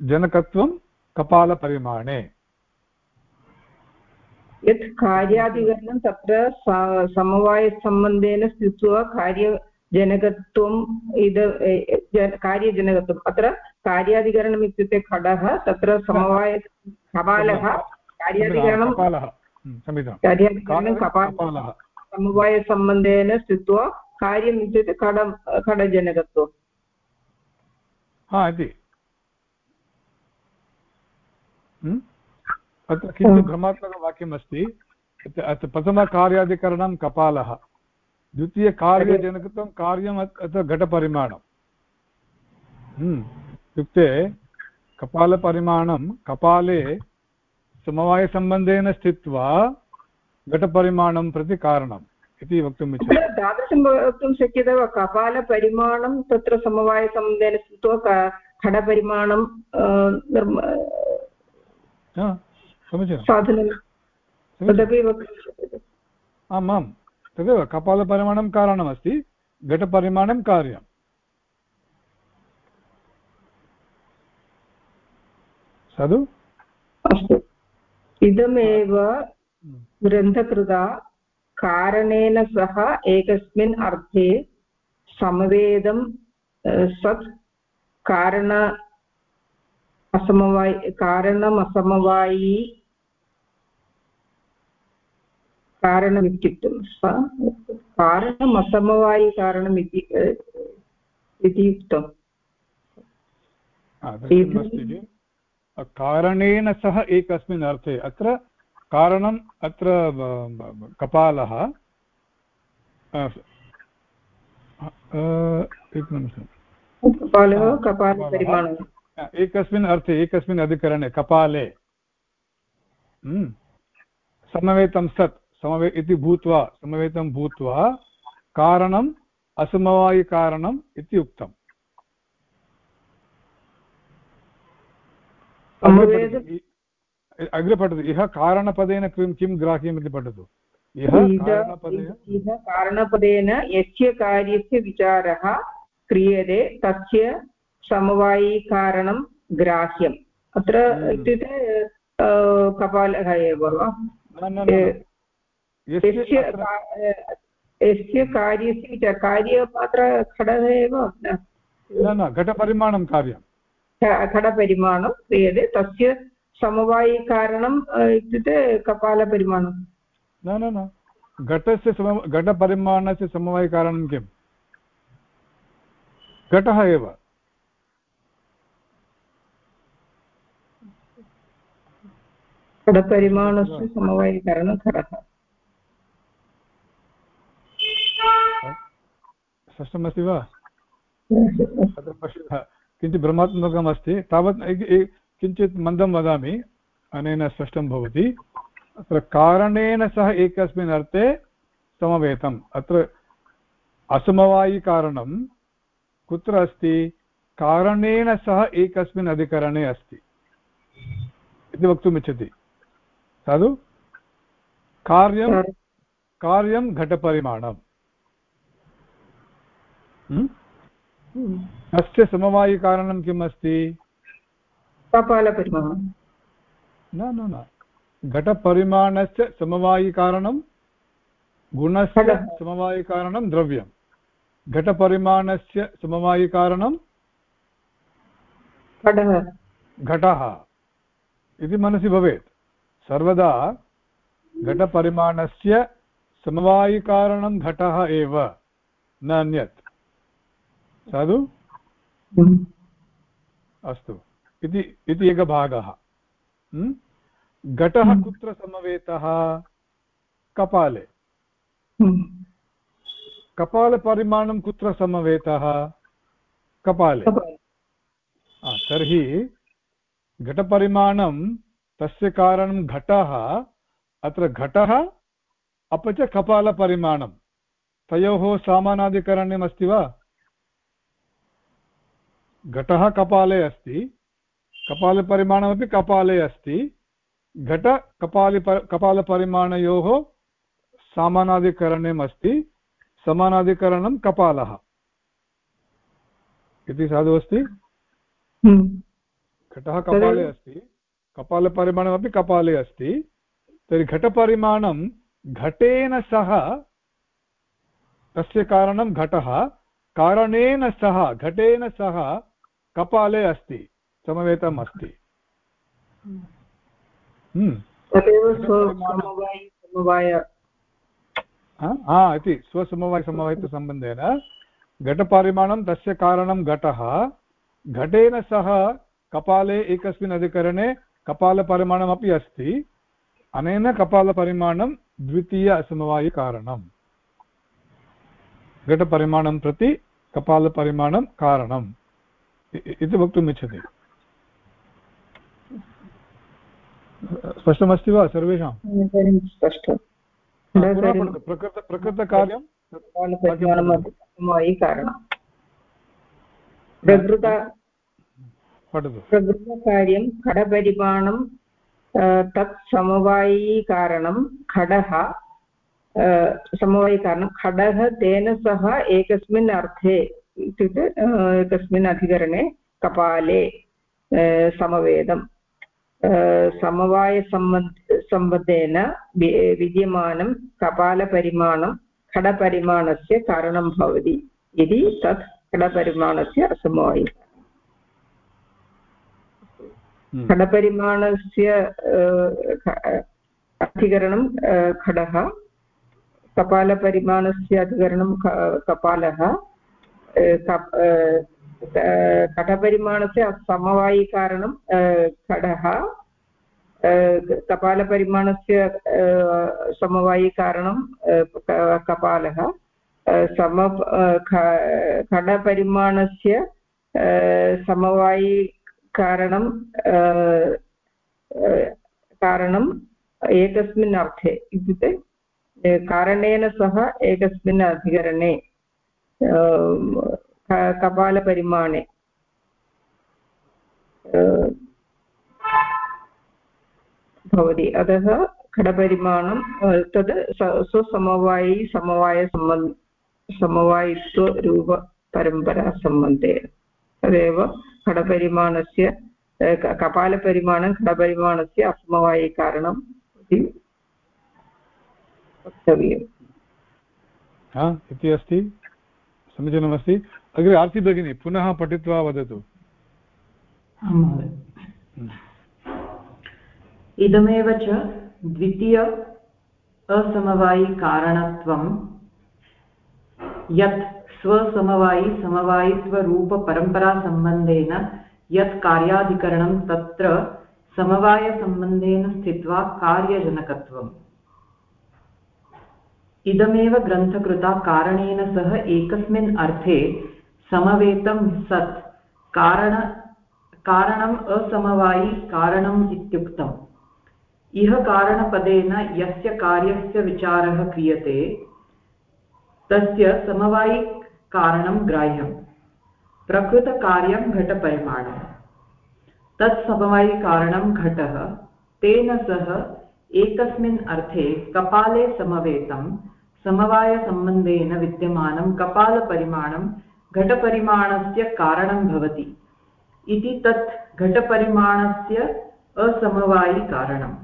जनकत्वं कपालपरिमाणे यत् कार्यादिकरणं तत्र समवायसम्बन्धेन स्थित्वा कार्यजनकत्वम् इद कार्यजनकत्वम् अत्र कार्यादिकरणम् इत्युक्ते खडः तत्र समवाय कपालः कार्यादिकरणं कार्यादिकरणं कपालः समवायसम्बन्धेन स्थित्वा कार्यम् इत्युक्ते खड खडजनकत्वम्। हा इति। अत्र किञ्चित् भ्रमात्मकवाक्यमस्ति। प्रथमकार्याधिकरणं कपालः। द्वितीयकार्यजनकत्वं कार्यम् अत्र घटपरिमाणम्। इत्युक्ते कपालपरिमाणं कपाले समवायसम्बन्धेन स्थित्वा घटपरिमाणं प्रति कारणम् इति वक्तुम् इच्छामि। तादृशं वक्तुं शक्यते वा? कपालपरिमाणं तत्र समवायसम्बन्धेन स्थित्वा घटपरिमाणं समीचीनं। तदपि आम् आम्। तदेव कपालपरिमाणं कारणमस्ति घटपरिमाणं कार्यम्। साधु? इदमेव ग्रन्थकृता कारणेन सह एकस्मिन् अर्थे समवेदं सत् कारण असमवायि, कारणमसमवायी कारणमित्युक्तं कारणमसमवायिकारणम् इति इति उक्तम् कारणेन सह एकस्मिन् अर्थे अत्र कारणम् अत्र कपालः। कपालः एकस्मिन् अर्थे एकस्मिन् अधिकरणे कपाले। हम्म। समवेतं सत्। समवे इति भूत्वा समवेतं भूत्वा कारणम् असमवायिकारणम् इति उक्तम्। अग्रे पठतु। इह कारणपदेन किं किं ग्राह्यम् इति पठतु। इह कारणपदेन यस्य कार्यस्य विचारः क्रियते तस्य समवायीकारणं ग्राह्यम्। अत्र हम्म। इत्युक्ते कपालः एव वा? यस्य कार्यस्य कार्य अत्र खडः एव न? न घटपरिमाणं कार्यं। खडपरिमाणं क्रियते तस्य समवायीकारणम् इत्युक्ते कपालपरिमाणं। न न न घटस्य सम घटपरिमाणस्य समवायिकारणं किम्? घटः एव। खडपरिमाणस्य समवायीकरणं खडः स्पष्टमस्ति वा? (laughs) अत्र पश्यतः? किञ्चित् भ्रमात्मकम् अस्ति। तावत् किञ्चित् मन्दं वदामि। अनेन स्पष्टं भवति। अत्र कारणेन सह एकस्मिन् अर्थे समवेतम्। अत्र असमवायिकारणं कुत्र अस्ति? कारणेन सह एकस्मिन् अधिकरणे अस्ति। इति वक्तुमिच्छति साधु? कार्यं कार्यं घटपरिमाणम्। अस्य समवायिकारणं किम् अस्ति? कपालपरिमाणं न न न। घटपरिमाणस्य समवायिकारणं गुणस्य समवायिकारणं द्रव्यं। घटपरिमाणस्य समवायिकारणं घटः। इति मनसि भवेत्। सर्वदा घटपरिमाणस्य समवायिकारणं घटः एव न अन्यत्। साधु? अस्तु। इति इति एकः भागः। घटः कुत्र समवेतः? कपाले। कपालपरिमाणं कुत्र समवेतः? कपाले। तर्हि घटपरिमाणं तस्य कारणं घटः अत्र घटः अपि च कपालपरिमाणं। तयोः सामानाधिकरण्यमस्ति वा? घटः कपाले अस्ति कपालपरिमाणमपि कपाले अस्ति घट कपालि कपालपरिमाणयोः सामानाधिकरणम् अस्ति समानाधिकरणं कपालः इति साधु अस्ति हम्म। घटः कपाले अस्ति कपालपरिमाणमपि कपाले अस्ति तर्हि घटपरिमाणं घटेन सह तस्य कारणं घटः कारणेन सह घटेन सह कपाले अस्ति समवेतम् अस्ति। हम्म। हा? इति स्वसमवायसमवायित्वसम्बन्धेन घटपरिमाणं तस्य कारणं घटः। घटेन सह कपाले एकस्मिन् अधिकरणे कपालपरिमाणमपि अस्ति। अनेन कपालपरिमाणं द्वितीय असमवायिकारणम् घटपरिमाणं प्रति कपालपरिमाणं कारणम्। इति वक्तुम् इच्छति। स्पष्टमस्ति वा सर्वेषां? प्रकृत प्रकृतकार्यं? प्रकृतकार्यं खडपरिमाणं तत् समवायीकारणं खडः समवायिकारणं खडः तेन सह एकस्मिन् अर्थे इत्युक्ते एकस्मिन् अधिकरणे कपाले समवेदं समवायसम्बन्ध सम्बन्धेन विद्यमानं कपालपरिमाणं खडपरिमाणस्य कारणं भवति यदि तत् खडपरिमाणस्य असमवायि। खडपरिमाणस्य अधिकरणं खडः कपालपरिमाणस्य अधिकरणं कपालः कटपरिमाणस्य समवायिकारणं खडः कपालपरिमाणस्य समवायिकारणं कपालः सम खडपरिमाणस्य समवायिकारणं कारणम् एकस्मिन् अर्थे इत्युक्ते कारणेन सह एकस्मिन् अधिकरणे कपालपरिमाणे भवति अतः खडपरिमाणं तद् स्वसमवायी समवायसम्बन्ध समवायित्वरूपपरम्परासम्बन्धे तदेव खडपरिमाणस्य कपालपरिमाणं खडपरिमाणस्य असमवायिकारणम् इति वक्तव्यम् इति अस्ति समीचीनमस्ति। अग्रे आर्ति भगिनी, पुनः पठित्वा वदतु। इदमेव च द्वितीय असमवायिकारणत्वं। यत् स्वसमवायि समवायित्वरूपपरम्परासम्बन्धेन यत् कार्याधिकरणं तत्र समवायसम्बन्धेन स्थित्वा कार्यजनकत्वम्। इदमेव ग्रन्थकृता कारणेन सह एकस्मिन् अर्थे समवेतं सत्, कारण, कारणम् असमवायि कारणम् इत्युक्तम्। इह कारणपदेन यस्य कार्यस्य विचारः क्रियते, तस्य समवायिकारणं ग्राह्यम्। प्रकृतकार्यं घटपरिमाणम्। तत् समवायिकारणं घटः, तेन सह एकस्मिन् अर्थे कपाले समवेतं समवायसम्बन्धेन विद्यमानं कपालपरिमाणं घटपरिमाणस्य कारणं भवति। इति तत् घटपरिमाणस्य असमवायिकारणम्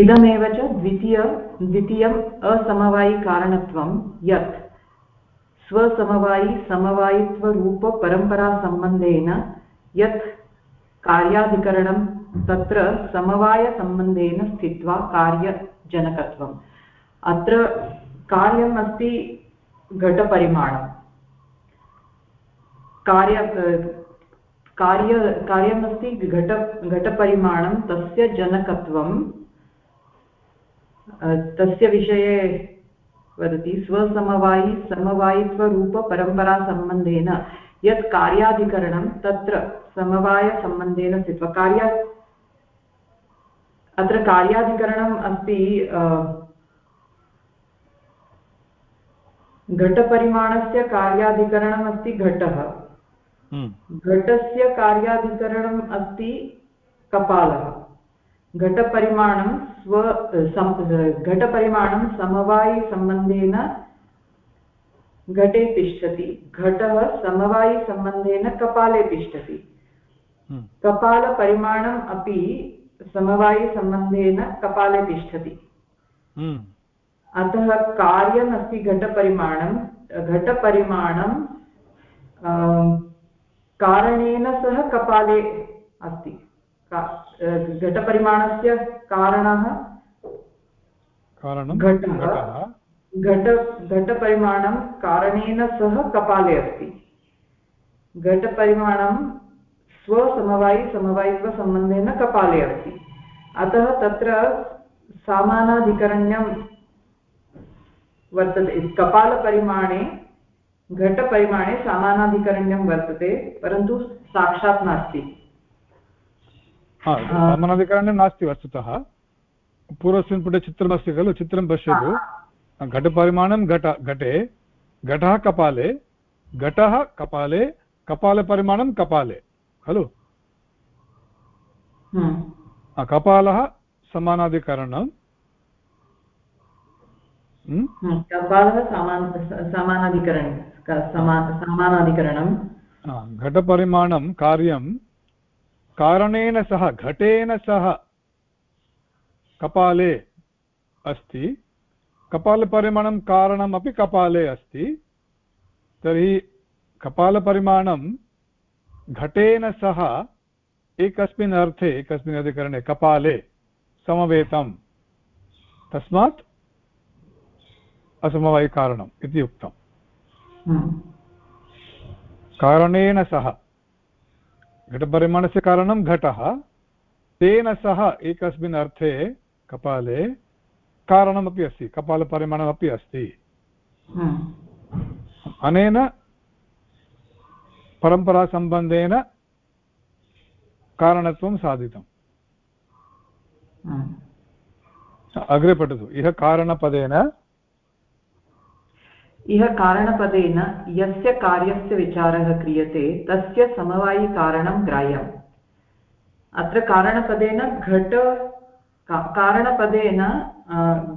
इदमेव च द्वितीय द्वितीयम् असमवायिकारणत्वं यत् स्वसमवायि यत् कार्याधिकरणं तत्र समवायसम्बन्धेन स्थित्वा कार्यजनकत्वम्। अत्र कार्यम् अस्ति घटपरिमाणं। कार्य कार्य कार्यमस्ति घट, घटपरिमाणं, तस्य जनकत्वं तस्य विषये वदति, स्वसमवायि, समवायित्वरूपपरम्परासम्बन्धेन। यत् कार्याधिकरणं तत्र समवायसम्बन्धेन स्थित्वा कार्य अत्र कार्याधिकरणम् अस्ति घटपरिमाणस्य कार्याधिकरणम् अस्ति घटः हम्म। घटस्य कार्याधिकरणम् अस्ति कपालः घटपरिमाणं स्व घटपरिमाणं समवायिसम्बन्धेन घटे तिष्ठति घटः समवायिसम्बन्धेन कपाले तिष्ठति। हम्म। कपालपरिमाणम् अपि समवायिसम्बन्धेन कपाले तिष्ठति। हम्म। अतः कार्यम् अस्ति घटपरिमाणं घटपरिमाणं कारणेन सह कपाले अस्ति। घटपरिमाणस्य कारणः? घटः। घट घटपरिमाणं कारणेन सह कपाले अस्ति। घटपरिमाणं स्वसमवायि समवायित्वसम्बन्धेन कपाले अस्ति। अतः तत्र सामानाधिकरण्यं वर्तते। कपालपरिमाणे घटपरिमाणे समानाधिकरण्यं वर्तते परन्तु साक्षात् नास्ति। समानाधिकरण्यं नास्ति वस्तुतः। पूर्वस्मिन् पुटे चित्रमस्ति खलु? चित्रं पश्यतु। घटपरिमाणं घट घटे घटः कपाले घटः कपाले कपालपरिमाणं कपाले खलु। कपालः समानाधिकरणं कपालः समानाधिकरणं समानाधिकरणं। घटपरिमाणं कार्यं कारणेन सह घटेन सह कपाले अस्ति। कपालपरिमाणं कारणमपि कपाले अस्ति। तर्हि कपालपरिमाणं घटेन सह एकस्मिन् अर्थे एकस्मिन् अधिकरणे कपाले समवेतं। तस्मात् असमवायिकारणम् इति उक्तम्। हम्म। कारणेन सह घटपरिमाणस्य कारणं घटः तेन सह एकस्मिन् अर्थे कपाले कारणमपि अस्ति कपालपरिमाणमपि अस्ति। अनेन परम्परासम्बन्धेन कारणत्वं साधितम्। अग्रे पठतु इह कारणपदेन इह कारणपदेन यस्य कार्यस्य विचारः क्रियते तस्य समवायिकारणं ग्राह्यम् अत्र कारणपदेन घट कारणपदेन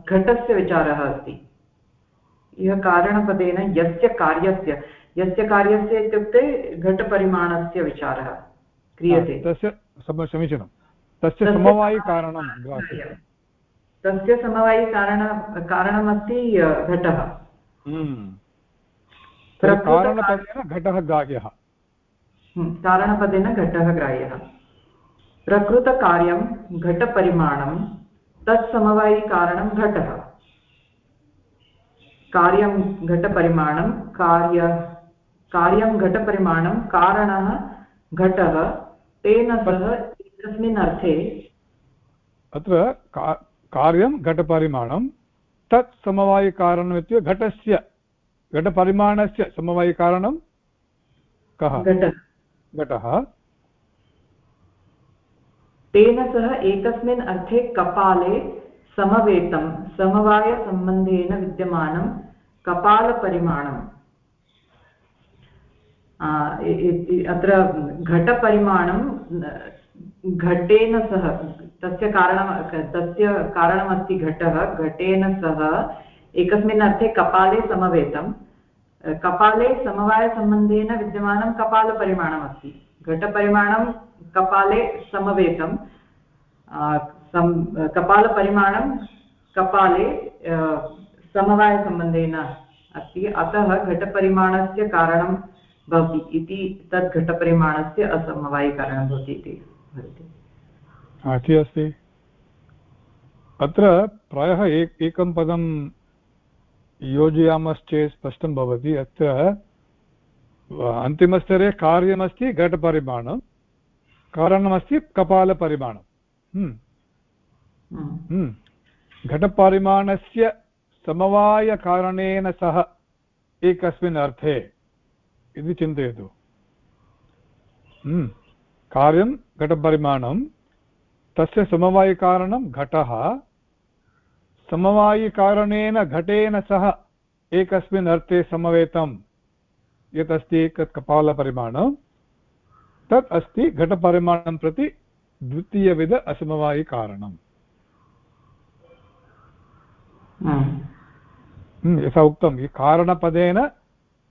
घटस्य विचारः अस्ति। इह कारणपदेन यस्य कार्यस्य यस्य कार्यस्य इत्युक्ते घटपरिमाणस्य विचारः क्रियते। तस्य समीचीनं। तस्य समवायिकारणं तस्य समवायिकारण कारणमस्ति घटः। हम्म। कारणपदेन घटः ग्राह्यः। हम्म, कारणपदेन घटः ग्राह्यः। प्रकृतकार्यं घटपरिमाणं तत्समवायिकारणं घटः। कार्यं घटपरिमाणं कार्य कार्यं घटपरिमाणं कारणः घटः। तेन सह एकस्मिन् अर्थे अत्र कार्यं घटपरिमाणं तत् समवायिकारणम् इत्युक्ते घटस्य घटपरिमाणस्य समवायिकारणं कः? घटः। तेन सह एकस्मिन् अर्थे कपाले समवेतं, समवायसम्बन्धेन विद्यमानं कपालपरिमाणम्। अत्र घटपरिमाणं, घटेन सह, तस्य कारणं तस्य कारणमस्ति घटः, घटेन सह, एकस्मिन् अर्थे कपाले समवेतं कपाले समवायसम्बन्धेन विद्यमानं कपालपरिमाणमस्ति घटपरिमाणं कपाले समवेतं कपालपरिमाणं कपाले समवायसम्बन्धेन अस्ति, अतः घटपरिमाणस्य कारणं भवति इति, तद् घटपरिमाणस्य असमवायिकारणं भवति इति अस्ति। अत्र प्रायः एकं पदं योजयामश्चेत् स्पष्टं भवति अत्र अन्तिमस्तरे कार्यमस्ति घटपरिमाणं कारणमस्ति कपालपरिमाणं हम्म। हम्म। घटपरिमाणस्य समवायकारणेन सह एकस्मिन् अर्थे इति चिन्तयतु हम्म। कार्यं घटपरिमाणं तस्य समवायिकारणं घटः समवायिकारणेन घटेन सह एकस्मिन् अर्थे समवेतं। यत् अस्ति एकत् कपालपरिमाणं तत् अस्ति घटपरिमाणं प्रति द्वितीयविध असमवायिकारणम्। हम्म, यथा उक्तं कारणपदेन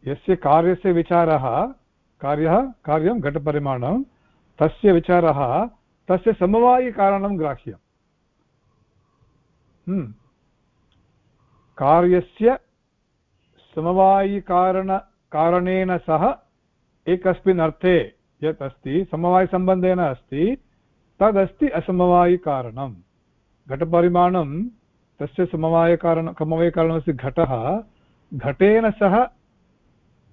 यस्य कार्यस्य विचारः कार्यः कार्यं घटपरिमाणं तस्य विचारः तस्य समवायिकारणं ग्राह्यम्। हम्म। कार्यस्य समवायिकारण, कारणेन सह एकस्मिन् अर्थे यत् अस्ति समवायसम्बन्धेन अस्ति, तदस्ति असमवायिकारणं घटपरिमाणं तस्य समवायकारण समवायकारणमस्ति घटः, घटेन सह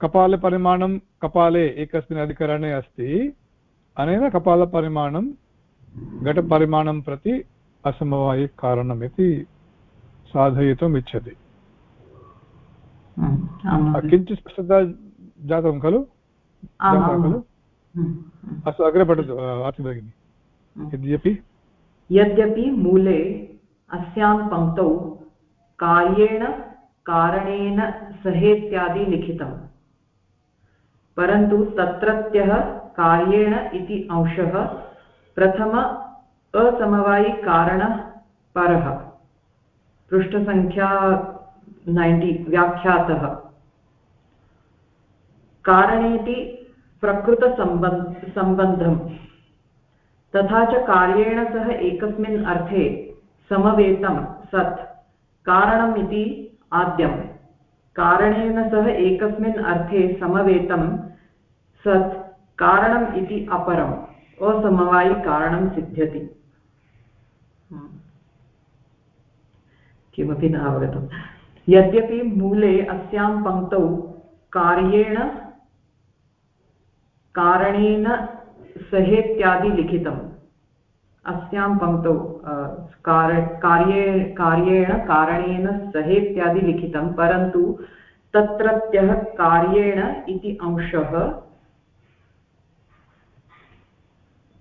कपालपरिमाणं, कपाले एकस्मिन् अधिकरणे अस्ति, अनेन कपालपरिमाणं, घटपरिमाणं प्रति असमवायिकारणम् इति साधयितुम् इच्छति। किञ्चित् स्पष्टता जातं खलु? खलु? अस्तु अग्रे पठतु आर्ति भगिनि। यद्यपि? यद्यपि मूले अस्यां पङ्क्तौ कार्येण कारणेन सहेत्यादि लिखितम्। परन्तु तत्रत्यः कार्येण इति अंशः प्रथम असमवायिकारणः परः। पृष्ठसङ्ख्या नैन्टि व्याख्यातः। कारणेति प्रकृतसम्बन्ध सम्बन्धम् तथा च कार्येण सह एकस्मिन् अर्थे समवेतं सत्। कारणम् इति आद्यम्। कारणेन सह एकस्मिन् अर्थे समवेतं सत्। कारणम् इति अपरम्। असमवायिकारणं सिद्ध्यति। किमपि न अवगतम्। यद्यपि मूले अस्यां पङ्क्तौ कार्येण कारणेन सहेत्यादि लिखितम् अस्यां पङ्क्तौ कार्ये कार्येण कारणेन सहेत्यादि लिखितं परन्तु तत्रत्यः कार्येण इति अंशः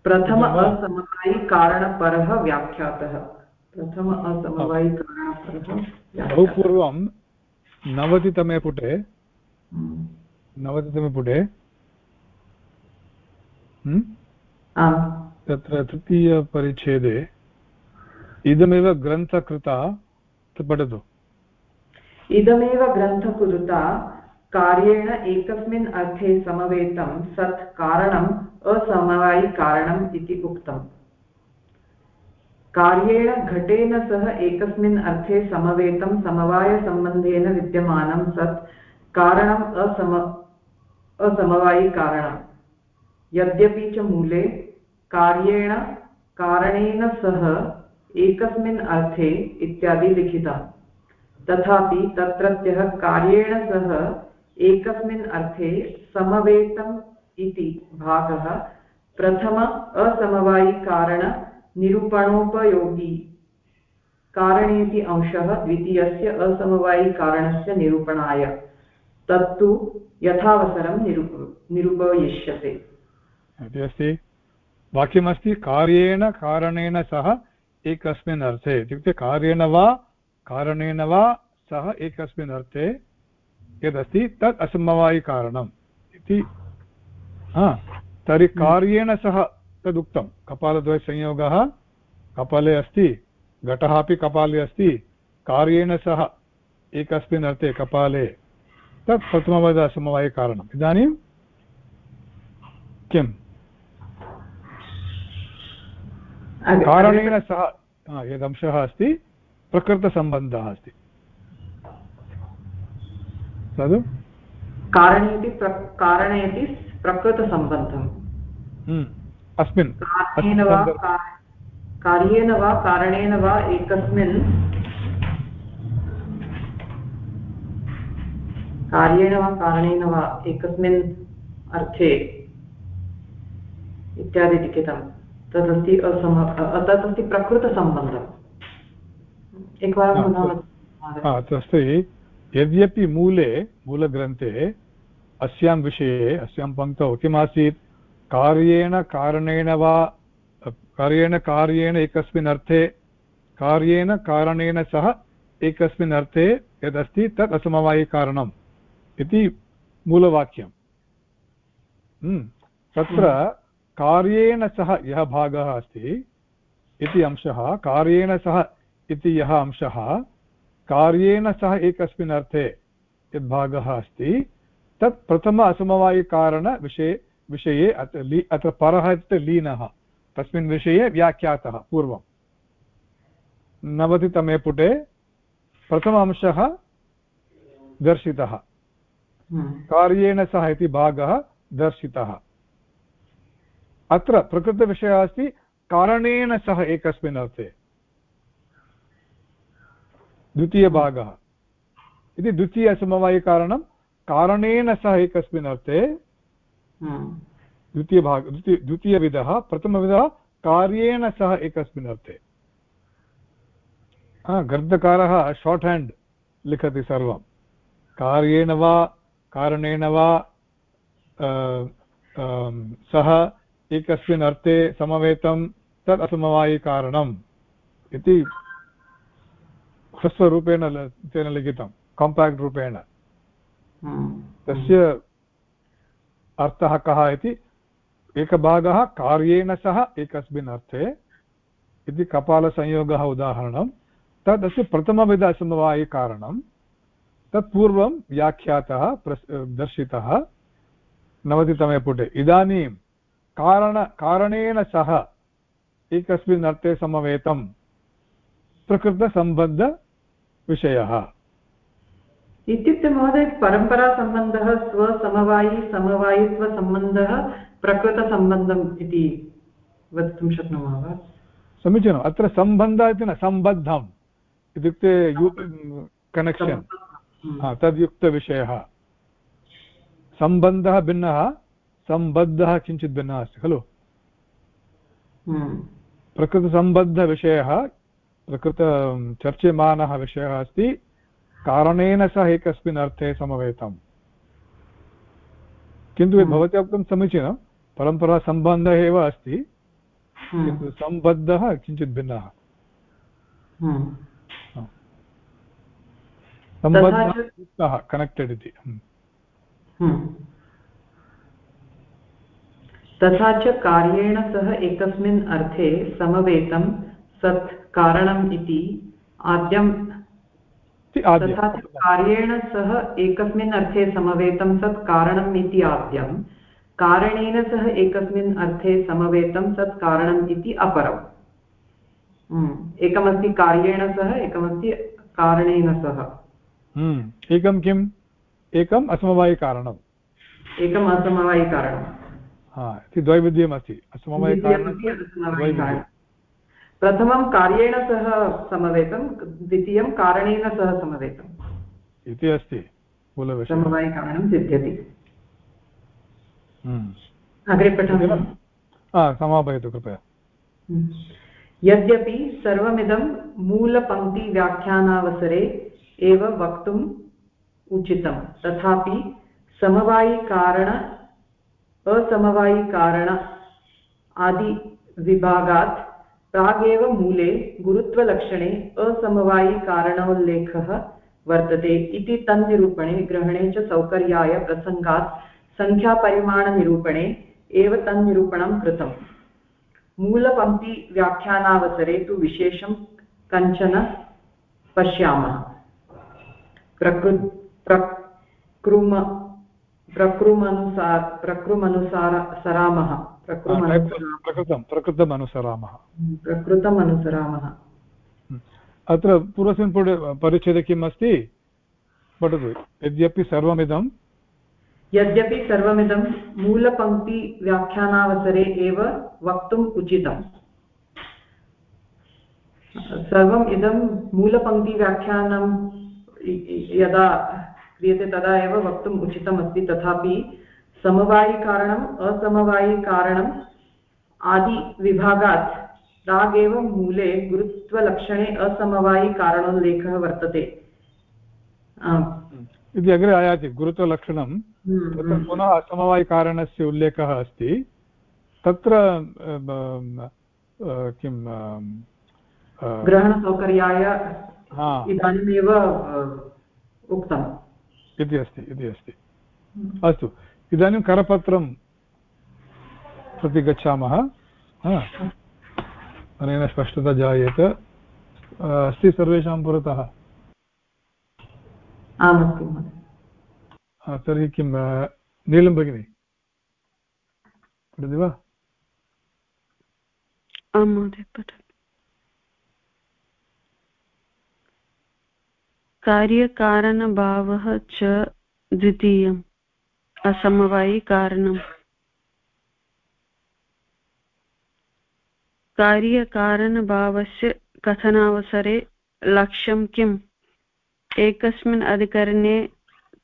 प्रथम असमवायिकारणपरः व्याख्यातः। प्रथम असमवायिकारणपरः बहु पूर्वं नवतितमे पुटे। हम्म। नवतितमे पुटे। हम्म? तत्र तृतीयपरिच्छेदे। इदमेव ग्रन्थकृता पठतु। इदमेव ग्रन्थकृता कार्येण एकस्मिन् अर्थे समवेतं सत् कारणम् असमवायिकारणम् इति उक्तम्। कार्येण घटेन सह एकस्मिन् अर्थे समवेतं समवायसम्बन्धेन विद्यमानं, सत् कारणम् असम असमवायिकारणम् यद्यपि च मूले कार्येण कारणेन सह एकस्मिन् अर्थे इत्यादि लिखितम् तथापि तत्रत्यः कार्येण सह एकस्मिन् अर्थे समवेतम् इति भागः प्रथम असमवायिकारण निरूपणोपयोगी। कारणेति अंशः द्वितीयस्य असमवायिकारणस्य निरूपणाय। तत्तु यथावसरं निरूप निरूपयिष्यते। इति अस्ति। वाक्यमस्ति कार्येण कारणेन सह एकस्मिन् अर्थे। इत्युक्ते कार्येण वा कारणेन वा सह एकस्मिन् अर्थे। यदस्ति तत् असमवायिकारणम् इति तर्हि कार्येण सह तदुक्तं कपालद्वयसंयोगः कपाले अस्ति घटः अपि कपाले अस्ति कार्येण सह एकस्मिन् अर्थे कपाले। तत् प्रथमवद समवायकारणम् इदानीं किम्? कारणेन सह यदंशः अस्ति प्रकृतसम्बन्धः अस्ति। तद् कारणे प्रकृतसम्बन्धम्। हम्म। अस्मिन्। कार्येन वा कारणेन वा एकस्मिन् कार्येण वा कारणेन वा एकस्मिन् अर्थे इत्यादि लिखितं। तदस्ति असम तदस्ति प्रकृतसम्बन्धम्। एकवारं पुनः यद्यपि मूले मूलग्रन्थे अस्यां विषये अस्यां पङ्क्तौ किमासीत्? कार्येण कारणेन वा कार्येण कार्येण एकस्मिन् अर्थे कार्येण कारणेन सह एकस्मिन् अर्थे यदस्ति तत् असमवायिकारणम् इति मूलवाक्यम्। हम्म, तत्र कार्येण सह यः भागः अस्ति इति अंशः कार्येण सह इति यः अंशः कार्येण सह एकस्मिन् अर्थे यद्भागः अस्ति तत् प्रथम असमवायिकारणविषये विषये अत्र अत्र परः इत्युक्ते लीनः तस्मिन् विषये व्याख्यातः पूर्वं नवतितमे पुटे प्रथम अंशः दर्शितः। कार्येण सह इति भागः दर्शितः अत्र प्रकृतविषयः अस्ति, कारणेन सह एकस्मिन् अर्थे द्वितीयभागः इति द्वितीयसमवायिकारणं, कारणेन सह एकस्मिन् अर्थे। द्वितीयभाग द्वितीय द्वितीयविधः प्रथमविधः कार्येण सह एकस्मिन् अर्थे। गर्दकारः शार्ट् हेण्ड् लिखति सर्वं। कार्येण वा कारणेन वा सः एकस्मिन् अर्थे समवेतं तत् असमवायिकारणम् इति ह्रस्वरूपेण तेन लिखितं काम्पाक्ट् रूपेण। तस्य अर्थः कः इति? एकभागः कार्येण सह एकस्मिन् अर्थे इति कपालसंयोगः उदाहरणं। तदस्य प्रथमविध असमवायिकारणं तत्पूर्वं व्याख्यातः दर्शितः नवतितमे पुटे। इदानीं कारण, कारणेन सह एकस्मिन् अर्थे समवेतं प्रकृतसम्बन्ध विषयः इत्युक्ते महोदय परम्परासम्बन्धः स्वसमवायि समवायित्वसम्बन्धः प्रकृतसम्बन्धम् इति वक्तुं शक्नुमः वा? समीचीनम् अत्र सम्बन्धः इति न सम्बद्धम्। इत्युक्ते कनेक्षन् तद्युक्तविषयः। सम्बन्धः भिन्नः सम्बद्धः किञ्चित् भिन्नः अस्ति खलु? हम्म। प्रकृतसम्बद्धविषयः प्रकृत चर्च्यमानः विषयः अस्ति। कारणेन सह एकस्मिन् अर्थे समवेतम् किन्तु हम्म। भवत्या उक्तं समीचीनं परम्परासम्बन्धः एव अस्ति हम्म। किन्तु सम्बद्धः किञ्चित् भिन्नः हम्म। सम्बद्धः कनेक्टेड् इति तथा च कार्येण सह एकस्मिन् अर्थे समवेतं सत् कारणम् इति आद्यं तथा च कार्येण सह एकस्मिन् अर्थे समवेतं सत् कारणम् इति आद्यं कारणेन सह एकस्मिन् अर्थे समवेतं सत् कारणम् इति अपरम्। हम्म, एकमस्ति कार्येण सह एकमस्ति कारणेन सह। हम्म, एकं किम्? एकम् असमवायिकारणम् एकम् असमवायिकारणं द्वैविध्यमस्ति। असमवायिकारणं प्रथमं कार्येण सह समवेतं द्वितीयं कारणेन सह समवेतम् इति अस्ति समवायिकारणं सिद्ध्यति। हम्म। अग्रे पठामः। समापयतु कृपया। हम्म। यद्यपि सर्वमिदं मूलपङ्क्तिव्याख्यानावसरे एव वक्तुम् उचितं तथापि समवायिकारण असमवायिकारण आदिविभागात् प्रागेव मूले गुरुत्वलक्षणे असमवायिकारणोल्लेखः वर्तते इति तन्निरूपणे, ग्रहणे च सौकर्याय प्रसङ्गात् सङ्ख्यापरिमाणनिरूपणे एव तन्निरूपणं कृतम्। मूलपङ्क्तिव्याख्यानावसरे तु विशेषं कञ्चन पश्यामः। प्रकृ प्रकृम प्रकृमनुसार प्रकृमनुसार सरामः। प्रकृतं प्रकृतम् अनुसरामः। प्रकृतम् अनुसरामः। अत्र पूर्वस्मिन् परिच्छेदे किम् अस्ति? पठतु। यद्यपि सर्वमिदं। यद्यपि सर्वमिदं मूलपङ्क्तिव्याख्यानावसरे एव वक्तुम् उचितम्। सर्वम् इदं मूलपङ्क्तिव्याख्यानं यदा क्रियते तदा एव वक्तुम् उचितमस्ति। तथापि समवायिकारणम् असमवायिकारणम् आदिविभागात् प्रागेव मूले गुरुत्वलक्षणे असमवायिकारणोल्लेखः वर्तते। इति अग्रे आयाति गुरुत्वलक्षणं। हम्म, तत्र हम्म। पुनः असमवायिकारणस्य उल्लेखः अस्ति। तत्र किं ग्रहणसौकर्याय इदानीमेव उक्तम्। इति अस्ति इति अस्ति। अस्तु। इदानीं करपत्रं प्रति गच्छामः। अनेन स्पष्टता जायेत। अस्ति सर्वेषां पुरतः? तर्हि किं नीलं भगिनि? पठति वा? आं महोदय कार्यकारणभावः च द्वितीयम्। असमवायिकारणम् कार्यकारणभावस्य कथनावसरे लक्ष्यं किम्? एकस्मिन् अधिकरणे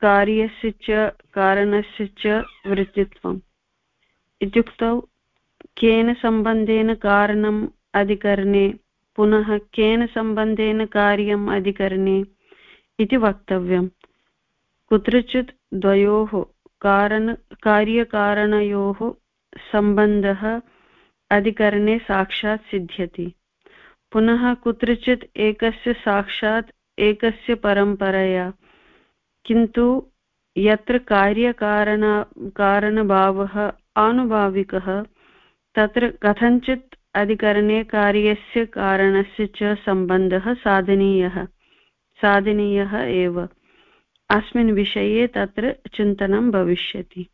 कार्यस्य च, कारणस्य च वृत्तित्वम्। इत्युक्तौ, केन सम्बन्धेन कारणम् अधिकरणे, पुनः केन सम्बन्धेन कार्यम् अधिकरणे इति वक्तव्यम्। कुत्रचित् द्वयोः कारण, कार्यकारणयोः सम्बन्धः अधिकरणे साक्षात् सिद्ध्यति। पुनः कुत्रचित् एकस्य साक्षात् एकस्य परम्परया, किन्तु यत्र कार्यकारण, कारणभावः आनुभाविकः, तत्र कथञ्चित् अधिकरणे कार्यस्य कारणस्य च सम्बन्धः साधनीयः साधनीयः एव। अस्मिन् विषये तत्र चिन्तनं भविष्यति।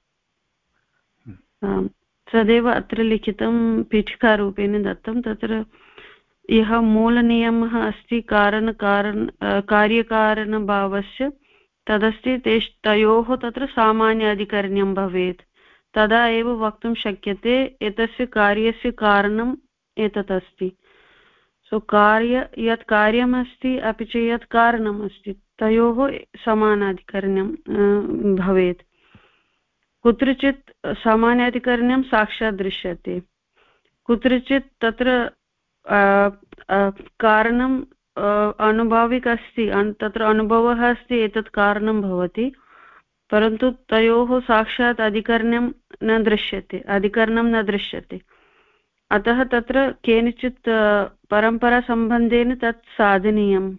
तदेव अत्र लिखितं पीठिकारूपेण दत्तं तत्र यः मूलनियमः अस्ति कारणकारण कार्यकारणभावस्य, तदस्ति तेष्, तयोः तत्र सामान्य अधिकरण्यं भवेत्। तदा एव वक्तुं शक्यते, एतस्य कार्यस्य कारणम् एतत् अस्ति सो कार्य, यत् कार्यमस्ति अपि च यत् कारणम् अस्ति तयोः समानाधिकरण्यं भवेत्। कुत्रचित् सामान्याधिकरण्यं साक्षात् दृश्यते। कुत्रचित् तत्र कारणम् अनुभाविक अस्ति तत्र अनुभवः अस्ति, एतत् कारणं भवति, परन्तु तयोः साक्षात् अधिकरणं न दृश्यते, अधिकरणं न दृश्यते। अतः तत्र केनचित् परम्परासम्बन्धेन तत् साधनीयम्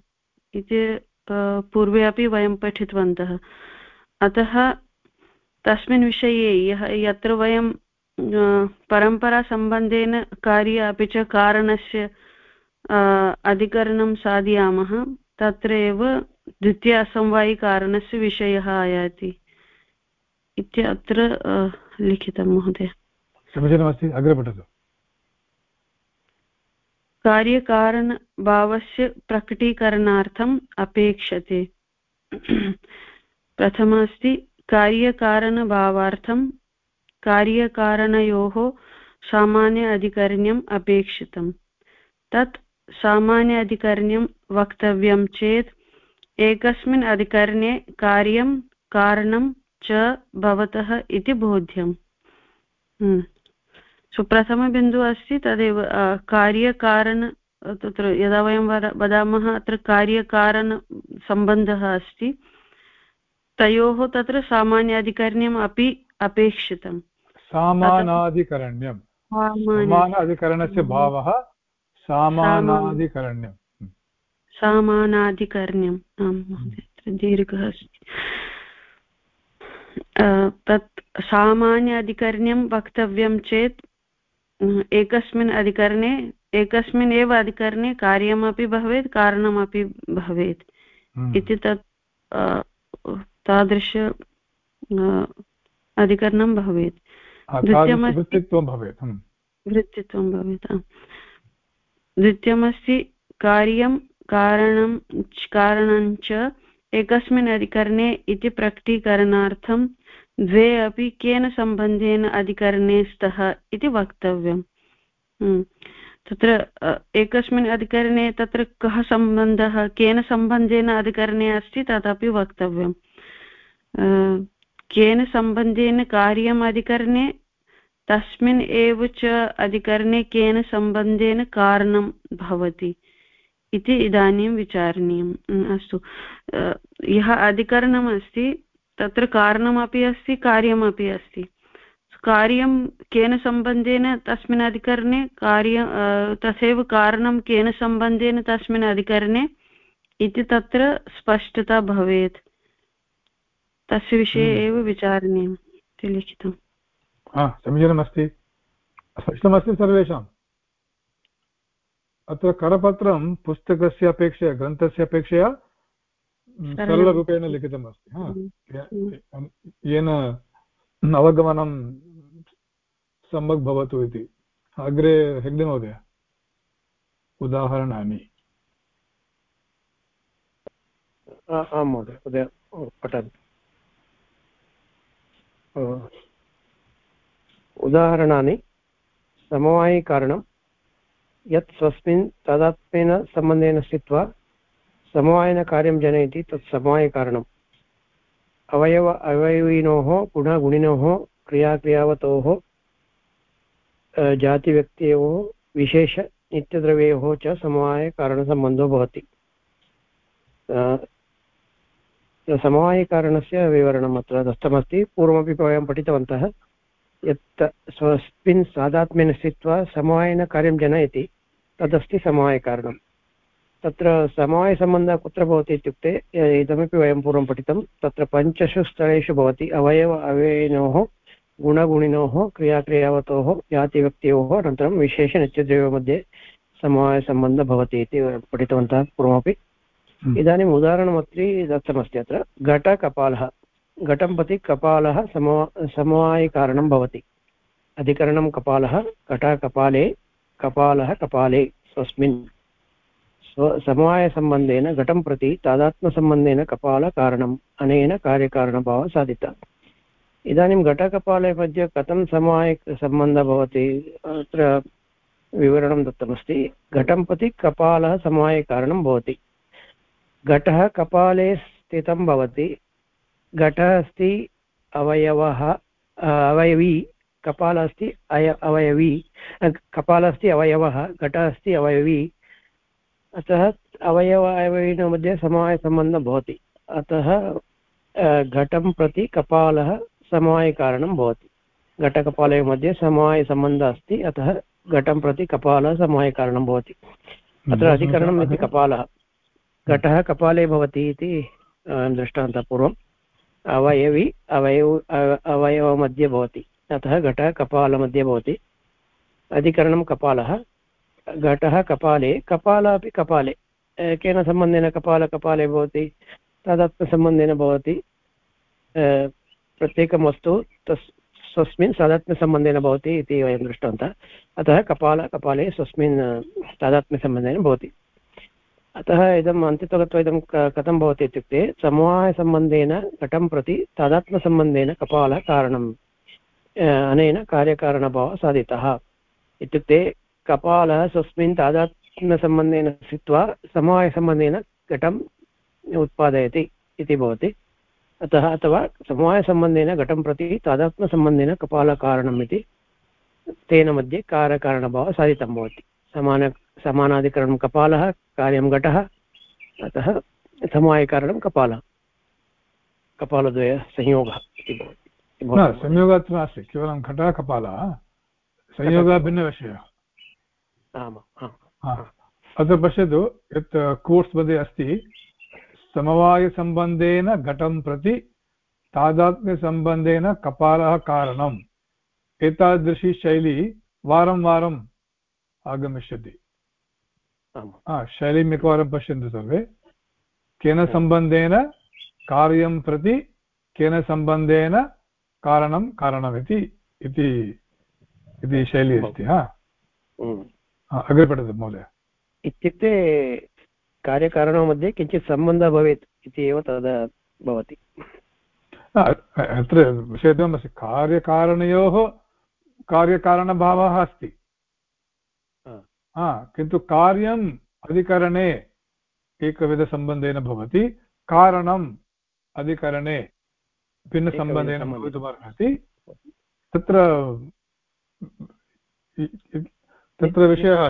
इति पूर्वे अपि वयं पठितवन्तः। अतः तस्मिन् विषये यः, यत्र वयं परम्परासम्बन्धेन कार्य अपि च कारणस्य अधिकरणं साधयामः, तत्र एव द्वितीय असमवायिकारणस्य विषयः आयाति इति लिखितं महोदय। समीचीनमस्ति, अग्रे पठतु। कार्यकारणभावस्य प्रकटीकरणार्थम् अपेक्षते। प्रथम अस्ति कार्यकारणभावार्थं कार्यकारणयोः सामान्य अधिकरण्यम् अपेक्षितम्। तत् सामान्य अधिकरण्यं वक्तव्यं चेत् एकस्मिन् अधिकरणे कार्यं कारणं च भवतः इति बोध्यम्। हम्म। सो प्रथमबिन्दुः अस्ति तदेव कार्यकारण तत्र यदा वयं वदामः अत्र कार्यकारणसम्बन्धः अस्ति। तयोः तत्र सामान्याधिकरण्यम् अपि अपेक्षितम्। सामानाधिकरण्यं समान भावः सामानाधिकरण्यं सामानाधिकरण्यम्। आं महोदय दीर्घः अस्ति। तत् सामान्य अधिकरण्यं वक्तव्यं चेत् एकस्मिन् अधिकरणे एकस्मिन् एव अधिकरणे कार्यमपि भवेत् कारणमपि भवेत् हम्म। इति तत् तादृश अधिकरणं भवेत् वृत्तित्वं भवेत् हम्म। वृत्तित्वं भवेत् द्वितीयमस्ति कार्यं कारणं कारणञ्च एकस्मिन् अधिकरणे इति प्रकटीकरणार्थं द्वे अपि केन सम्बन्धेन अधिकरणे स्तः इति वक्तव्यम्। हम्म। तत्र एकस्मिन् अधिकरणे तत्र कः सम्बन्धः, केन सम्बन्धेन अधिकरणे अस्ति तदपि वक्तव्यम्। केन सम्बन्धेन कार्यम् अधिकरणे, तस्मिन् एव च अधिकरणे केन सम्बन्धेन कारणं भवति इति इदानीं विचारणीयम्। अस्तु। यः अधिकरणम् अस्ति तत्र कारणमपि अस्ति कार्यमपि अस्ति। कार्यं केन सम्बन्धेन तस्मिन् अधिकरणे कार्य तथैव कारणं केन सम्बन्धेन तस्मिन् अधिकरणे इति तत्र स्पष्टता भवेत्। तस्य विषये हम्म। एव विचारणीयम् इति लिखितम् समीचीनमस्ति। स्पष्टमस्ति सर्वेषाम्। अत्र करपत्रं पुस्तकस्य अपेक्षया ग्रन्थस्य अपेक्षया सरलरूपेण लिखितमस्ति। येन अवगमनं सम्यक् भवतु इति। अग्रे हेग्डे महोदय उदाहरणानि। आं महोदय पठामि। उदाहरणानि। समवायिकारणं यत् स्वस्मिन् तादात्म्येन सम्बन्धेन स्थित्वा समवायनकार्यं जनयति, तत् समवायकारणम् अवयव, अवयविनोः गुणगुणिनोः क्रियाक्रियावतोः जातिव्यक्तयोः विशेषनित्यद्रव्ययोः च समवायकारणसम्बन्धो भवति। समवायिकारणस्य विवरणम् अत्र दत्तमस्ति। पूर्वमपि वयं पठितवन्तः, यत् स्वस्मिन् सादात्म्येन स्थित्वा समवायनकार्यं जनयति, तदस्ति समवायकारणं तत्र समवायसम्बन्धः कुत्र भवति इत्युक्ते इदमपि वयं पूर्वं पठितं तत्र पञ्चषु स्थलेषु भवति अवयव अवयविनोः गुणगुणिनोः क्रियाक्रियावतोः जातिव्यक्तयोः अनन्तरं विशेषनित्यद्रव्यमध्ये समवायसम्बन्धः भवति इति पठितवन्तः पूर्वमपि। हम्म। इदानीम् उदाहरणमस्ति दत्तमस्ति अत्र घटकपालः घटं प्रति कपालः समवा समवायिकारणं भवति। अधिकरणं कपालः घटकपाले कपालः कपाले स्वस्मिन्। स्व समवायसम्बन्धेन घटं प्रति तादात्मसम्बन्धेन कपालकारणम्, अनेन कार्यकारणभावः साधितः। इदानीं घटकपाले मध्ये कथं समवायसम्बन्धः भवति, अत्र विवरणं दत्तमस्ति। घटं प्रति कपालः समवायकारणं भवति। घटः कपाले स्थितं भवति, घटः अस्ति अवयवः अवयवी, कपालः अस्ति अय, अवयवी कपालः अस्ति अवयवः, घटः अस्ति अवयवी अतः अवयव अवयविनः मध्ये समवायसम्बन्धः भवति। अतः घटं प्रति कपालः समवायकारणं भवति। घटकपालयोः मध्ये समवायसम्बन्धः अस्ति अतः घटं प्रति कपालः समवायकारणं भवति। अत्र अधिकरणम् इति कपालः। घटः कपाले भवति इति दृष्टान्तः पूर्वम् अवयवि अवयव अवयवमध्ये भवति। अतः घटः कपालमध्ये भवति। अधिकरणं कपालः घटः कपाले, कपालः कपाले। केन सम्बन्धेन कपाल, कपाले भवति? तादात्म्यसम्बन्धेन भवति। प्रत्येकं वस्तु तस्, स्वस्मिन् तादात्म्यसम्बन्धेन भवति इति वयं दृष्टवन्तः। अतः कपाल, कपाले स्वस्मिन् तादात्म्यसम्बन्धेन भवति। अतः इदम् अन्तितो गत्वा इदं कथं भवति इत्युक्ते, समवायसम्बन्धेन घटं प्रति तादात्मसम्बन्धेन कपालः कारणम् अनेन कार्यकारणभावः साधितः। इत्युक्ते कपालः स्वस्मिन् तादात्म्यसम्बन्धेन स्थित्वा समवायसम्बन्धेन घटम् उत्पादयति इति भवति। अतः अथवा समवायसम्बन्धेन घटं प्रति तादात्म्यसम्बन्धेन कपालकारणम् इति तेन मध्ये कारकारणभावः साधितं भवति। समान समानाधिकरणं कपालः कार्यं घटः अतः समवायकारणं कपालः। कपालद्वयसंयोगः इति भवति। संयोगः अत्र नास्ति केवलं घटः कपालः। संयोगः भिन्नविषयः। अत्र पश्यतु यत् कोर्स् मध्ये अस्ति समवायसम्बन्धेन घटं प्रति तादात्म्यसम्बन्धेन कपालः कारणम्। एतादृशी शैली वारं वारम् आगमिष्यति। शैलीम् एकवारं पश्यन्तु सर्वे। केन सम्बन्धेन कार्यं प्रति केन सम्बन्धेन कारणं कारणमिति इति शैली अस्ति हा। अग्रे पठतु महोदय। इत्युक्ते कार्यकारणौ मध्ये किञ्चित् सम्बन्धः भवेत् इति एव तदा भवति। अत्र विषयद्वयमस्ति। कार्यकारणयोः कार्यकारणभावः अस्ति। किन्तु कार्यम् अधिकरणे एकविधसम्बन्धेन भवति। कारणम् अधिकरणे भिन्नसम्बन्धेन भवितुमर्हति। तत्र तत्र विषयः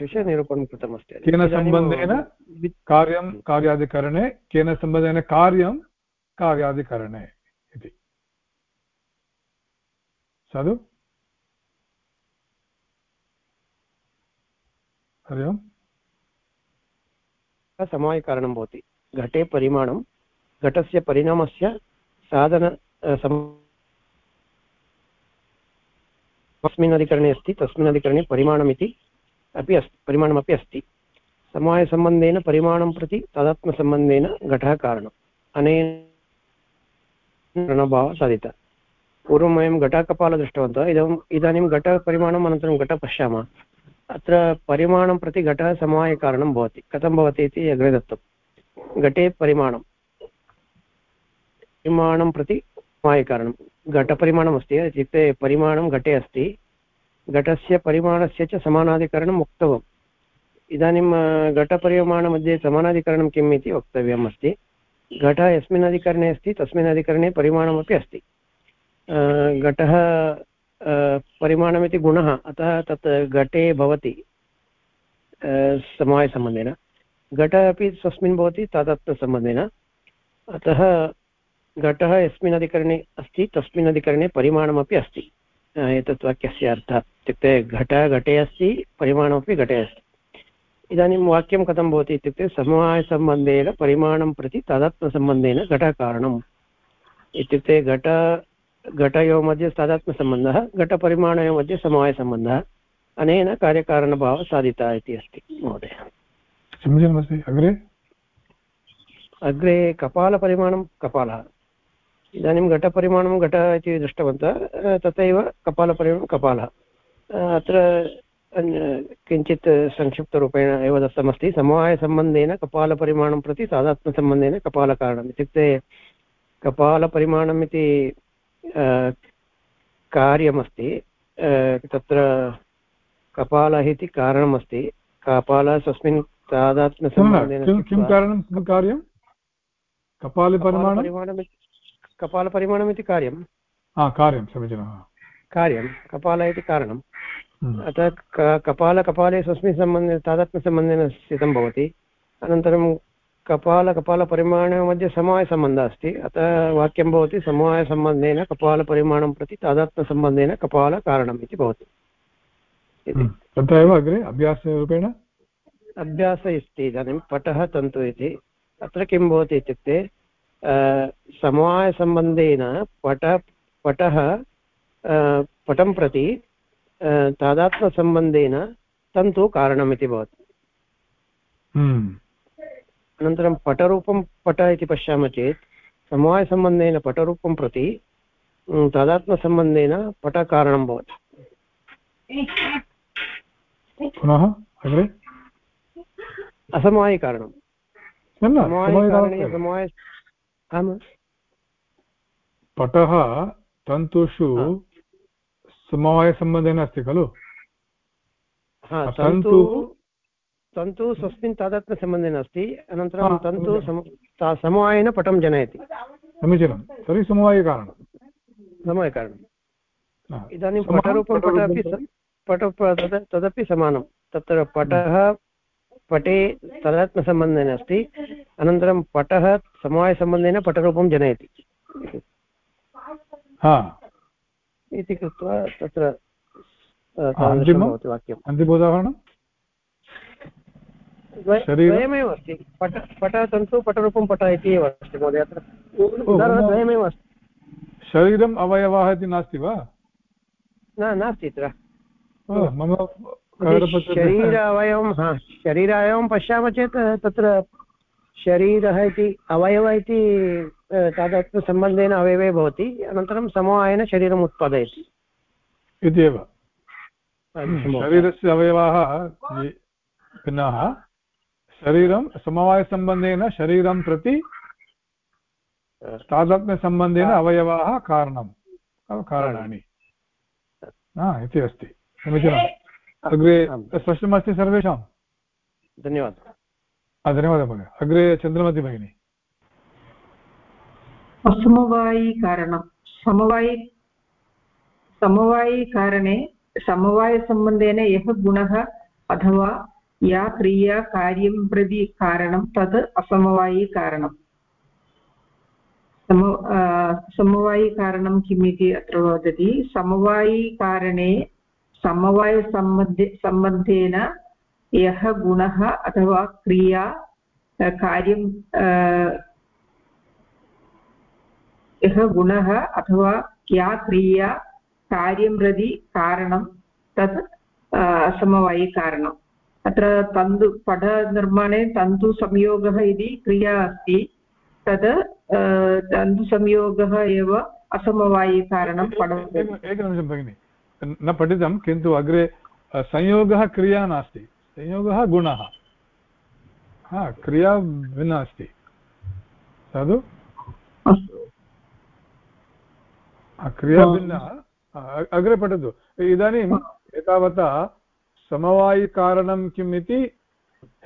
विषयनिरूपणं कृतमस्ति। केन सम्बन्धेन कार्यं कार्यादिकरणे केन सम्बन्धेन कार्यं कार्यादिकरणे इति। साधु? हरि ओम्। समवायकारणं भवति। घटे परिमाणं घटस्य परिणामस्य साधन कस्मिन् अधिकरणे अस्ति तस्मिन् अधिकरणे परिमाणमिति अपि अस्ति परिमाणमपि अस्ति। समवायसम्बन्धेन परिमाणं प्रति तदात्मसम्बन्धेन घटः कारणम् अनेन रणभावः साधितः। पूर्वं वयं घटकपालं दृष्टवन्तः, इदम्, इदानीं घटपरिमाणम् अनन्तरं घटः पश्यामः। अत्र परिमाणं प्रति घटः समवायकारणं भवति। कथं भवति इति अग्रे दत्तं घटे परिमाणं। परिमाणं प्रति समवायकारणं घटपरिमाणमस्ति, इत्युक्ते परिमाणं घटे अस्ति। घटस्य परिमाणस्य च समानाधिकरणम् उक्तवम् इदानीं घटपरिमाणमध्ये समानाधिकरणं किम् इति वक्तव्यम् अस्ति। घटः यस्मिन् अधिकरणे अस्ति, तस्मिन् अधिकरणे परिमाणमपि अस्ति। घटः परिमाणमिति गुणः, अतः तत् घटे भवति समवायसम्बन्धेन घटः अपि स्वस्मिन् भवति तादात्म्यसम्बन्धेन अतः घटः यस्मिन् अधिकरणे अस्ति तस्मिन् अधिकरणे परिमाणमपि अस्ति। एतत् वाक्यस्य अर्थः इत्युक्ते घट घटे अस्ति परिमाणमपि घटे अस्ति। इदानीं वाक्यं कथं भवति इत्युक्ते समवायसम्बन्धेन परिमाणं प्रति तादात्म्यसम्बन्धेन घटकारणम्। इत्युक्ते घट घटयोः मध्ये तादात्म्यसम्बन्धः घटपरिमाणयोः मध्ये समवायसम्बन्धः। अनेन कार्यकारणभावः साधितः इति अस्ति महोदय। समीचीनमस्ति अग्रे? अग्रे कपालपरिमाणं कपालः। इदानीं घटपरिमाणं घट इति दृष्टवन्तः तथैव कपालपरिमाणं कपालः। अत्र किञ्चित् संक्षिप्तरूपेण एव दत्तमस्ति। समवायसम्बन्धेन कपालपरिमाणं प्रति तादात्म्यसम्बन्धेन कपालकारणम् इत्युक्ते कपालपरिमाणम् इति कार्यमस्ति। तत्र कपालः इति कारणमस्ति। कपालः स्वस्मिन् तादात्म्यसम्बन्धेन किं कारणं कार्यं? कपालपरिमाणं? कपालपरिमाणमिति कार्यं कार्यं समीचीनं कार्यं कपाल इति कारणं हम्म। अतः कपालकपाले स्वस्मिन् सम्बन्धे तादात्म्यसम्बन्धेन स्थितं भवति। अनन्तरं कपालकपालपरिमाणमध्ये समवायसम्बन्धः अस्ति। अतः वाक्यं भवति समवायसम्बन्धेन कपालपरिमाणं प्रति तादात्म्यसम्बन्धेन कपालकारणम् इति भवति। हम्म। तथा एव अग्रे अभ्यासरूपेण? अभ्यास अस्ति इदानीं पटः तन्तु इति। अत्र किं भवति इत्युक्ते समवायसम्बन्धेन पट पटः पटं प्रति तादात्मसम्बन्धेन तन्तु कारणमिति भवति। हम्म। अनन्तरं पटरूपं पट इति पश्यामः चेत् समवायसम्बन्धेन पटरूपं प्रति तादात्मसम्बन्धेन पटकारणं भवति। पुनः अग्रे? असमवायिकारणं। समवायिकारणे आम्। पटः तन्तुषु समवायसम्बन्धेन अस्ति खलु? तन्तु तन्तु स्वस्मिन् तादात्म्यसम्बन्धेन अस्ति अनन्तरं तन्तु समवायेन पटं जनयति। समीचीनं। तर्हि समवायकारणं समवायकारणम्। इदानीं पटरूपं पट अपि पट तदपि समानं। तत्र पटः पटे तदात्मसम्बन्धेन अस्ति। अनन्तरं पटः समवायसम्बन्धेन पटरूपं जनयति। इति कृत्वा तत्र वाक्यम्। अन्तिमोदाहरणं? द्वयमेव अस्ति। पट पटतन्तु पटरूपं पट इति एव अस्ति महोदय। अत्र द्वयमेव अस्ति। शरीरम् अवयवः इति नास्ति वा? न नास्ति अत्र। मम शरीर अवयवं हा शरीर अवयवं पश्यामः चेत् तत्र शरीरः इति अवयव इति तादृशसम्बन्धेन अवयवे भवति अनन्तरं समवायेन शरीरम् उत्पादयति। इति एव शरीरस्य अवयवाः भिन्नाः शरीरं समवायसम्बन्धेन शरीरं प्रति तादात्म्यसम्बन्धेन अवयवाः कारणं कारणानि। इति अस्ति। समीचीनम्। अग्रे स्पष्टमस्ति सर्वेषां। धन्यवादः। धन्यवादः भगिनि अग्रे चन्द्रमति भगिनि। असमवायिकारणं समवायि समवायिकारणे समवायसम्बन्धेन यः गुणः अथवा या क्रिया कार्यं प्रति कारणं तत् असमवायिकारणम् सम समवायिकारणं किम् इति अत्र वदति। समवायिकारणे समवायसम्बन्धे सम्बन्धेन यः गुणः अथवा क्रिया कार्यं यः गुणः अथवा या क्रिया कार्यं प्रति कारणं तत् समवायिकारणम् अत्र तन्तु पटनिर्माणे तन्तुसंयोगः इति क्रिया अस्ति तद् तन्तुसंयोगः एव असमवायिकारणं एकनिमिषं भगिनि न पठितं, किन्तु अग्रे संयोगः क्रिया नास्ति। संयोगः गुणः। हा, क्रिया भिन्ना अस्ति। साधु? क्रिया भिन्ना। अग्रे पठतु। इदानीम् एतावता समवायिकारणं किम् इति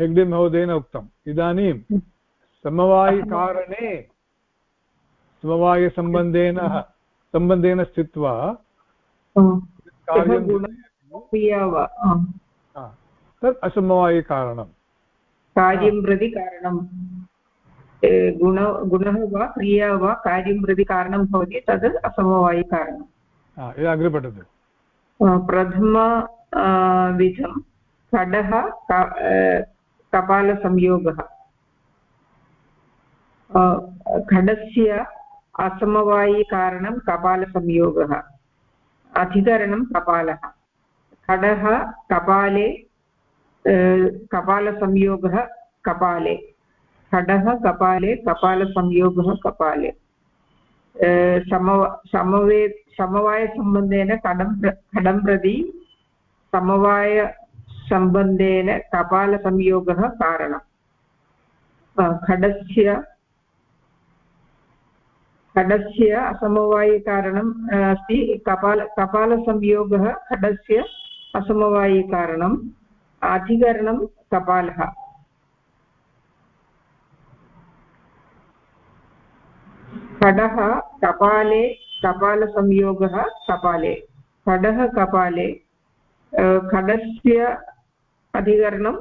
हेग्डे महोदयेन उक्तम्। इदानीं समवायिकारणे समवायसम्बन्धेन, सम्बन्धेन स्थित्वा तत् असमवायिकारणं कार्यं प्रति कारणं। गुण गुणः वा क्रिया वा कार्यं प्रति कारणं भवति तद् असमवायिकारणम् अग्रे पठतु। प्रथम विधं खडः कपालसंयोगः। खडस्य असमवायिकारणं कपालसंयोगः। अधिकरणं कपालः। खडः कपाले कपालसंयोगः कपाले। खडः कपाले, कपालसंयोगः कपाले। समव, समवे, समवायसम्बन्धेन खडं खडं प्रति समवायसम्बन्धेन कपालसंयोगः कारणं खडस्य खडस्य असमवायिकारणम् अस्ति। कपाल, कपालसंयोगः खडस्य असमवायिकारणम् अधिकरणं कपालः। खडः कपाले, कपालसंयोगः कपाले। खडः कपाले खडस्य अधिकरणं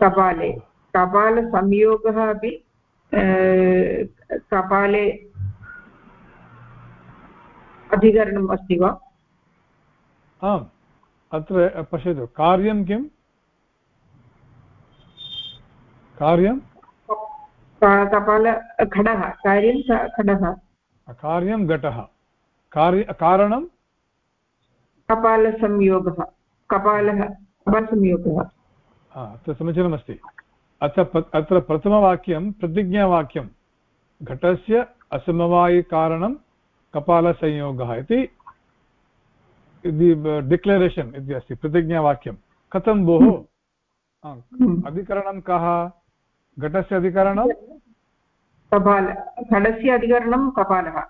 कपाले। कपालसंयोगः अपि कपाले अधिकरणम् अस्ति वा? आम् अत्र पश्यतु कार्यं किम्? कार्यं? कपाल खडः कार्यं खडः। कार्यं घटः। कार्य कारणं? कपालसंयोगः कपालः कपालसंयोगः। तत् समीचीनमस्ति। अत्र अत्र प्रथमवाक्यं प्रतिज्ञावाक्यं। घटस्य असमवायिकारणं कपालसंयोगः इति डिक्लरेशन् इति अस्ति प्रतिज्ञावाक्यं। कथं भोः। अधिकरणं कः? घटस्य अधिकरणं? कपाल घटस्य अधिकरणं कपालः।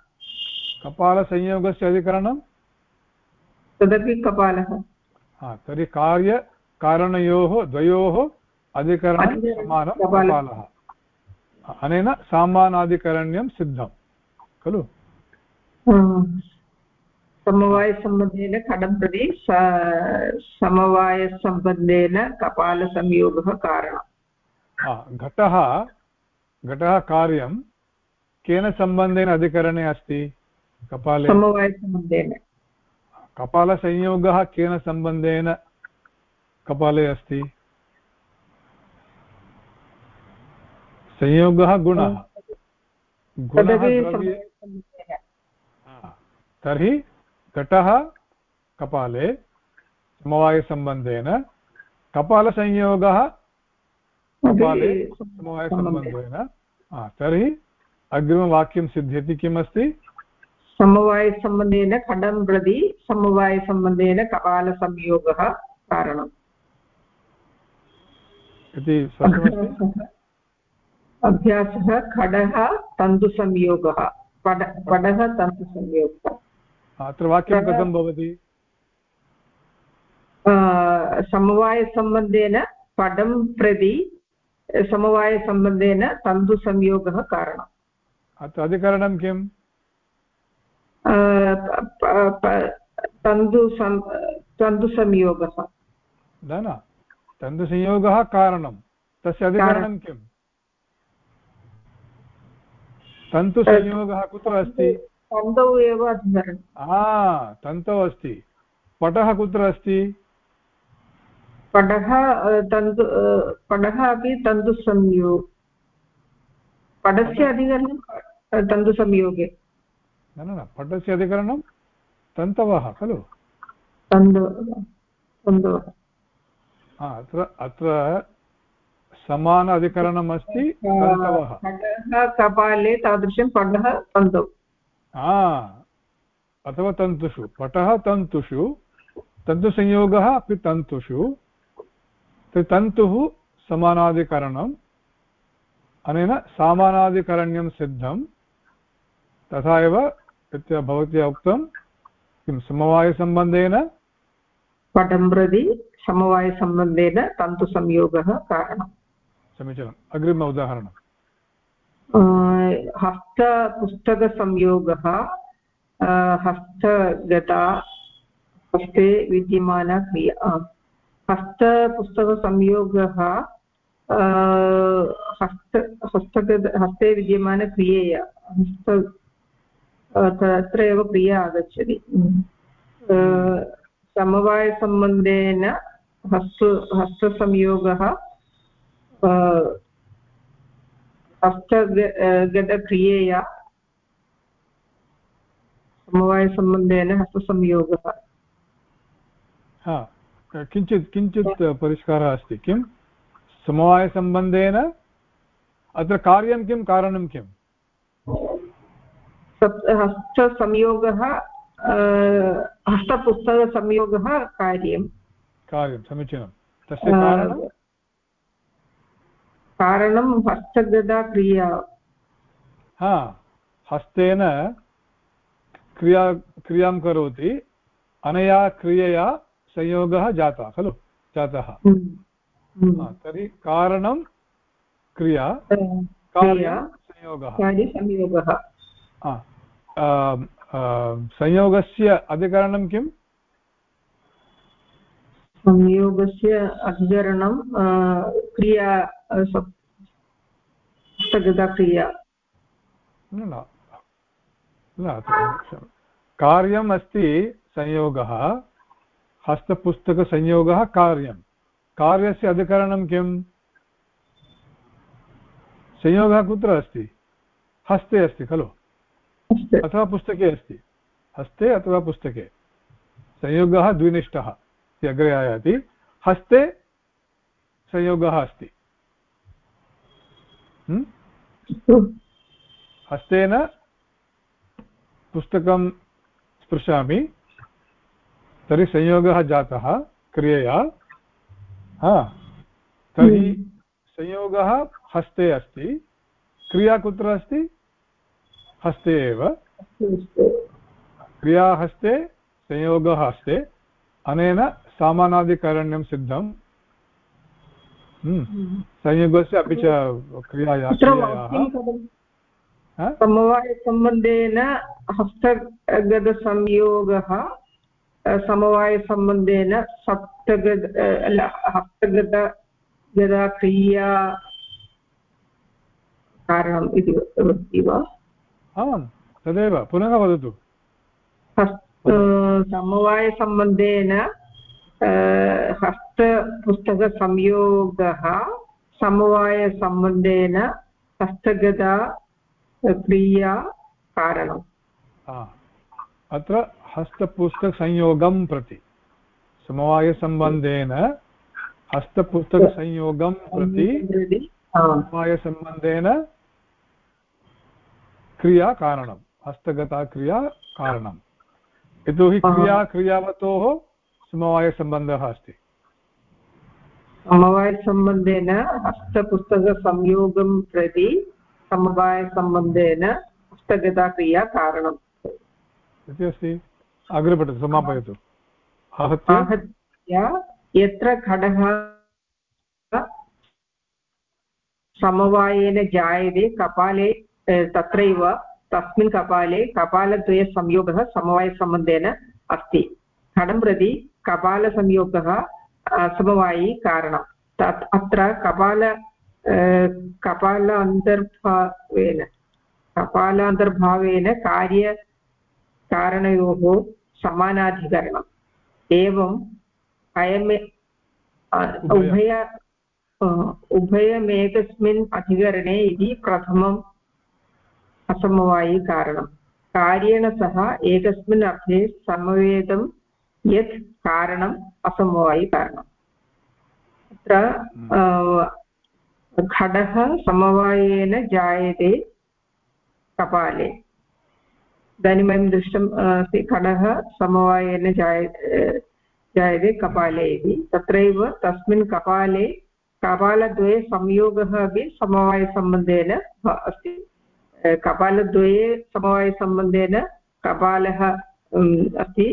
कपालसंयोगस्य अधिकरणं? तदपि कपालः। हा तर्हि कार्यकारणयोः द्वयोः अधिकरणं समानं कपालः अनेन सामानाधिकरण्यं सिद्धं खलु? समवायसम्बन्धेन खडं प्रति समवायसम्बन्धेन कपालसंयोगः कारणं घटः घटः कार्यं केन सम्बन्धेन अधिकरणे अस्ति? कपाले? समवायसम्बन्धेन। कपालसंयोगः केन सम्बन्धेन कपाले अस्ति? संयोगः गुणः। तर्हि घटः कपाले समवायसम्बन्धेन। कपालसंयोगः कपाले समवायसम्बन्धेन। तर्हि अग्रिमवाक्यं सिद्ध्यति किम् अस्ति समवायसम्बन्धेन खडं प्रति समवायसम्बन्धेन कपालसंयोगः कारणम्। इति अभ्यासः खडः तन्तुसंयोगः। पड पडः तन्तुसंयोगः। अत्र वाक्यं कथं भवति? समवायसम्बन्धेन पदं प्रति समवायसम्बन्धेन तन्तुसंयोगः कारणम्। अत्र अधिकरणं किम् तन्तु तन्तुसंयोगः। न न। तन्तुसंयोगः कारणं। तस्य अधिकरणं किम्? तन्तुसंयोगः कुत्र अस्ति? तन्तौ एव तन्तौ अस्ति। पटः कुत्र अस्ति? पटः तन्तु पटः अपि तन्तुसंयो पटस्य अधिकरणं तन्तुसंयोगे न न पटस्य अधिकरणं तन्तवः खलु? तन्तवः अत्र अत्र समान अधिकरणम् अस्ति कपाले तादृशं पटः तन्तौ। अथवा तन्तुषु पटः तन्तुषु तन्तुसंयोगः अपि तन्तुषु तन्तुः समानाधिकरणम् अनेन सामानाधिकरण्यं सिद्धं तथा एव यत् भवत्या उक्तं किं समवायसम्बन्धेन? पटं प्रति समवायसम्बन्धेन तन्तुसंयोगः कारणम्। समीचीनम्। अग्रिम उदाहरणम्। हस्तपुस्तकसंयोगः हस्तगता हस्ते विद्यमाना क्रिया हस्तपुस्तकसंयोगः हस्त हस्तगत हस्ते विद्यमानक्रियया हस्त तत्र एव क्रिया आगच्छति। समवायसम्बन्धेन हस्त हस्तसंयोगः हस्तगतक्रियया समवायसम्बन्धेन हस्तसंयोगः किञ्चित् किञ्चित् परिष्कारः अस्ति। किं? समवायसम्बन्धेन अत्र कार्यं किं कारणं किम् हस्तसंयोगः हस्तपुस्तकसंयोगः कार्यं। कार्यं समीचीनं। तस्य कारणं? कारणं हस्तगता क्रिया। हा हस्तेन क्रिया क्रियाँ करोति अनया क्रियया संयोगः जातः खलु? जातः। हम्म, हम्म। तर्हि कारणं क्रिया संयोगः। संयोगस्य अधिकरणं किम्? संयोगस्य अधिकरणं क्रिया न कार्यम् अस्ति संयोगः हस्तपुस्तकसंयोगः कार्यं। कार्यस्य अधिकरणं किम्? संयोगः कुत्र अस्ति? हस्ते अस्ति खलु? अथवा पुस्तके अस्ति? हस्ते अथवा पुस्तके? संयोगः द्विनिष्ठः अग्रे आयाति। हस्ते संयोगः अस्ति। हस्तेन पुस्तकं स्पृशामि तर्हि संयोगः जातः क्रियया। हा तर्हि संयोगः हस्ते अस्ति क्रिया कुत्र अस्ति? हस्ते एव। क्रिया हस्ते संयोगः हस्ते अनेन सामानादिकारण्यं सिद्धम्। हम्म। संयोगस्य अपि च क्रियाया समवायसम्बन्धेन हस्तगतसंयोगः समवायसम्बन्धेन सप्तगत हस्तगत गदा क्रिया कारणम् इति वदति वा आम् तदेव पुनः वदतु समवायसम्बन्धेन हस्तपुस्तकसंयोगः समवायसम्बन्धेन हस्तगता क्रिया कारणम्। अत्र हस्तपुस्तकसंयोगं प्रति। समवायसम्बन्धेन हस्तपुस्तकसंयोगं प्रति समवायसम्बन्धेन क्रिया कारणं हस्तगता क्रिया कारणम्। यतोहि क्रिया क्रियावतोः समवायसम्बन्धः अस्ति। समवायसम्बन्धेन हस्तपुस्तकसंयोगं प्रति समवायसम्बन्धेन हस्तगता क्रिया कारणम्। इति अस्ति। अग्रे पठतु समापयतु। आहत्य? यत्र खडः समवायेन जायते कपाले तत्रैव तस्मिन् कपाले कपालद्वयसंयोगः समवायसम्बन्धेन अस्ति। खडं प्रति कपालसंयोगः समवायी कारणं तत् अत्र कपाल कपाल अन्तर्भावेन कपालान्तर्भावेन कार्यकारणयोः समानाधिकरणम् एवम् अयम् उभय उभयमेकस्मिन् अधिकरणे इति प्रथमम् असमवायिकारणं कार्येण सह एकस्मिन् अर्थे समवेतं यत् कारणम् असमवायिकारणम् अत्र खडः समवायेन जायते कपाले इदानीं वयं दृष्टम् अस्ति खडः समवायेन जाय जायते कपाले इति तत्रैव तस्मिन् कपाले कपालद्वये संयोगः अपि समवायसम्बन्धेन अस्ति कपालद्वये समवायसम्बन्धेन कपालः अस्ति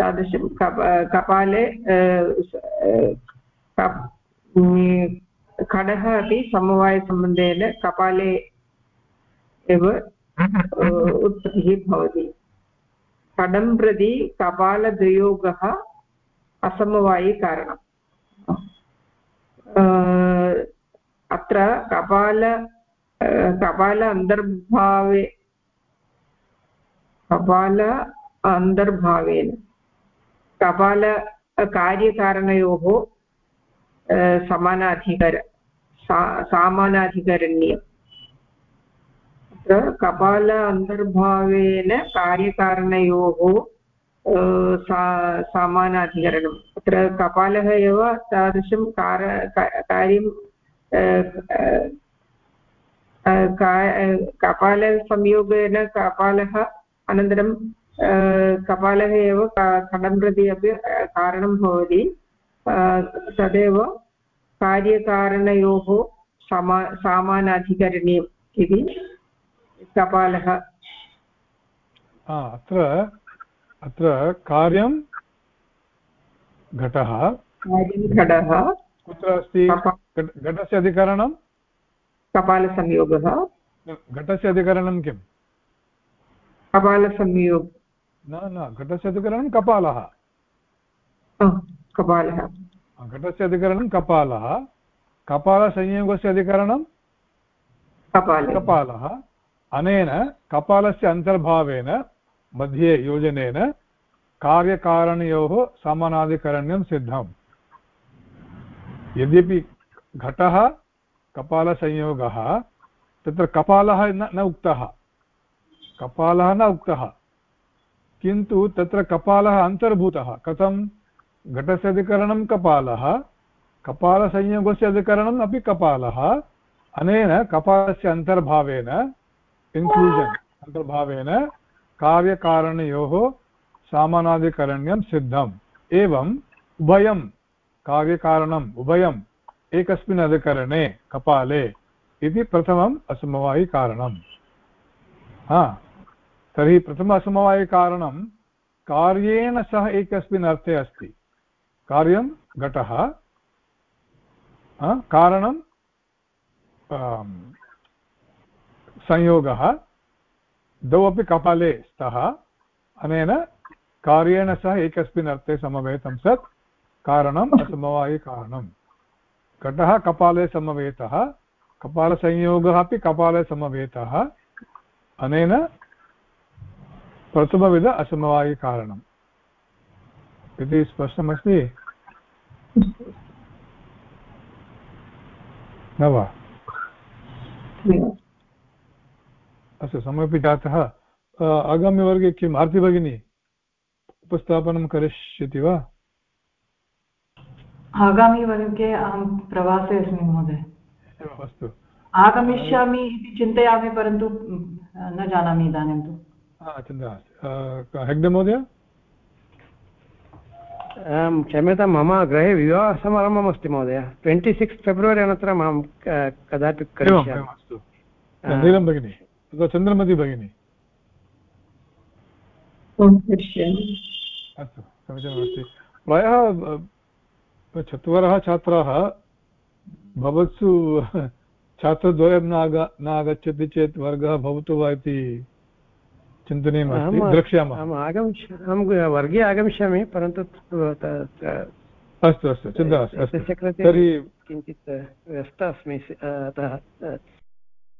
तादृशं कपाले खडः अपि समवायसम्बन्धेन कपाले एव उत्पत्तिः भवति खडं प्रति कपालद्वयोगः असमवायिकारणम् अत्र कपाल कपाल अन्तर्भावे कपाल अन्तर्भावेन कपाल कार्यकारणयोः समानाधिकर सा सामानाधिकरण्यम् अत्र कपाल अन्तर्भावेन कार्यकारणयोः सा समानाधिकरणम् अत्र कपालः एव तादृशं कार कार्यं कपालसंयोगेन कपालः अनन्तरं कपालः एव खडं प्रति अपि कारणं भवति। तदेव कार्यकारणयोः समा सामानाधिकरणीयम् इति कपालः। अत्र अत्र कार्यं घटः। कार्यं घटः। कुत्र अस्ति? घटस्य अधिकरणं? कपालसंयोगः। घटस्य अधिकरणं किम्? कपालसंयोग न न घटस्य अधिकरणं कपालः। कपालः। घटस्य अधिकरणं कपालः। कपालसंयोगस्य अधिकरणं कपालः। अनेन कपालस्य अन्तर्भावेन मध्ये योजनेन कार्यकारणयोः समानाधिकरण्यं सिद्धम्। यद्यपि घटः कपालसंयोगः तत्र कपालः न न उक्तः। कपालः न उक्तः। किन्तु तत्र कपालः अन्तर्भूतः। कथं? घटस्य अधिकरणं कपालः। कपालसंयोगस्य अधिकरणम् अपि कपालः। अनेन कपालस्य अन्तर्भावेन इन्क्लूजन् अन्तर्भावेन कार्यकारणयोः सामानादिकरण्यं सिद्धम्। एवम् उभयं कार्यकारणम् उभयम् एकस्मिन् अधिकरणे कपाले इति प्रथमम् असमवायिकारणम्। हा। तर्हि प्रथम असमवायिकारणं कार्येण सह एकस्मिन् अर्थे अस्ति। कार्यं घटः कारणं संयोगः, द्वौ अपि कपाले स्तः, अनेन कार्येण सह एकस्मिन् अर्थे समवेतं सत्, कारणम् असमवायिकारणं घटः, कपाले समवेतः, कपालसंयोगः अपि कपाले समवेतः, अनेन प्रथमविध असमवायिकारणम्। इति स्पष्टमस्ति? न वा? अस्तु समयपि जातः आगामिवर्गे किम्? आर्ति भगिनी उपस्थापनं करिष्यति वा? आगामिवर्गे अहं प्रवासे अस्मि महोदय। अस्तु। आगमिष्यामि इति चिन्तयामि परन्तु न जानामि इदानीं तु। चिन्ता नास्ति हेग्डे महोदय? क्षम्यतां मम गृहे विवाहसमारम्भम् अस्ति महोदय। ट्वेण्टि सिक्स् फेब्रवरि अनन्तरम् अहं कदापि करिष्यामि। भगिनि चन्द्रमति भगिनी? अस्तु समीचीनमस्ति। प्रायः चत्वारः छात्राः भवत्सु छात्रद्वयं न आग न आगच्छति चेत् वर्गः भवतु वा इति चिन्तनीयमस्ति द्रक्ष्यामः। अहं वर्गे आगमिष्यामि परन्तु अस्तु अस्तु चिन्ता नास्ति तर्हि किञ्चित् व्यस्ता अस्मि अतः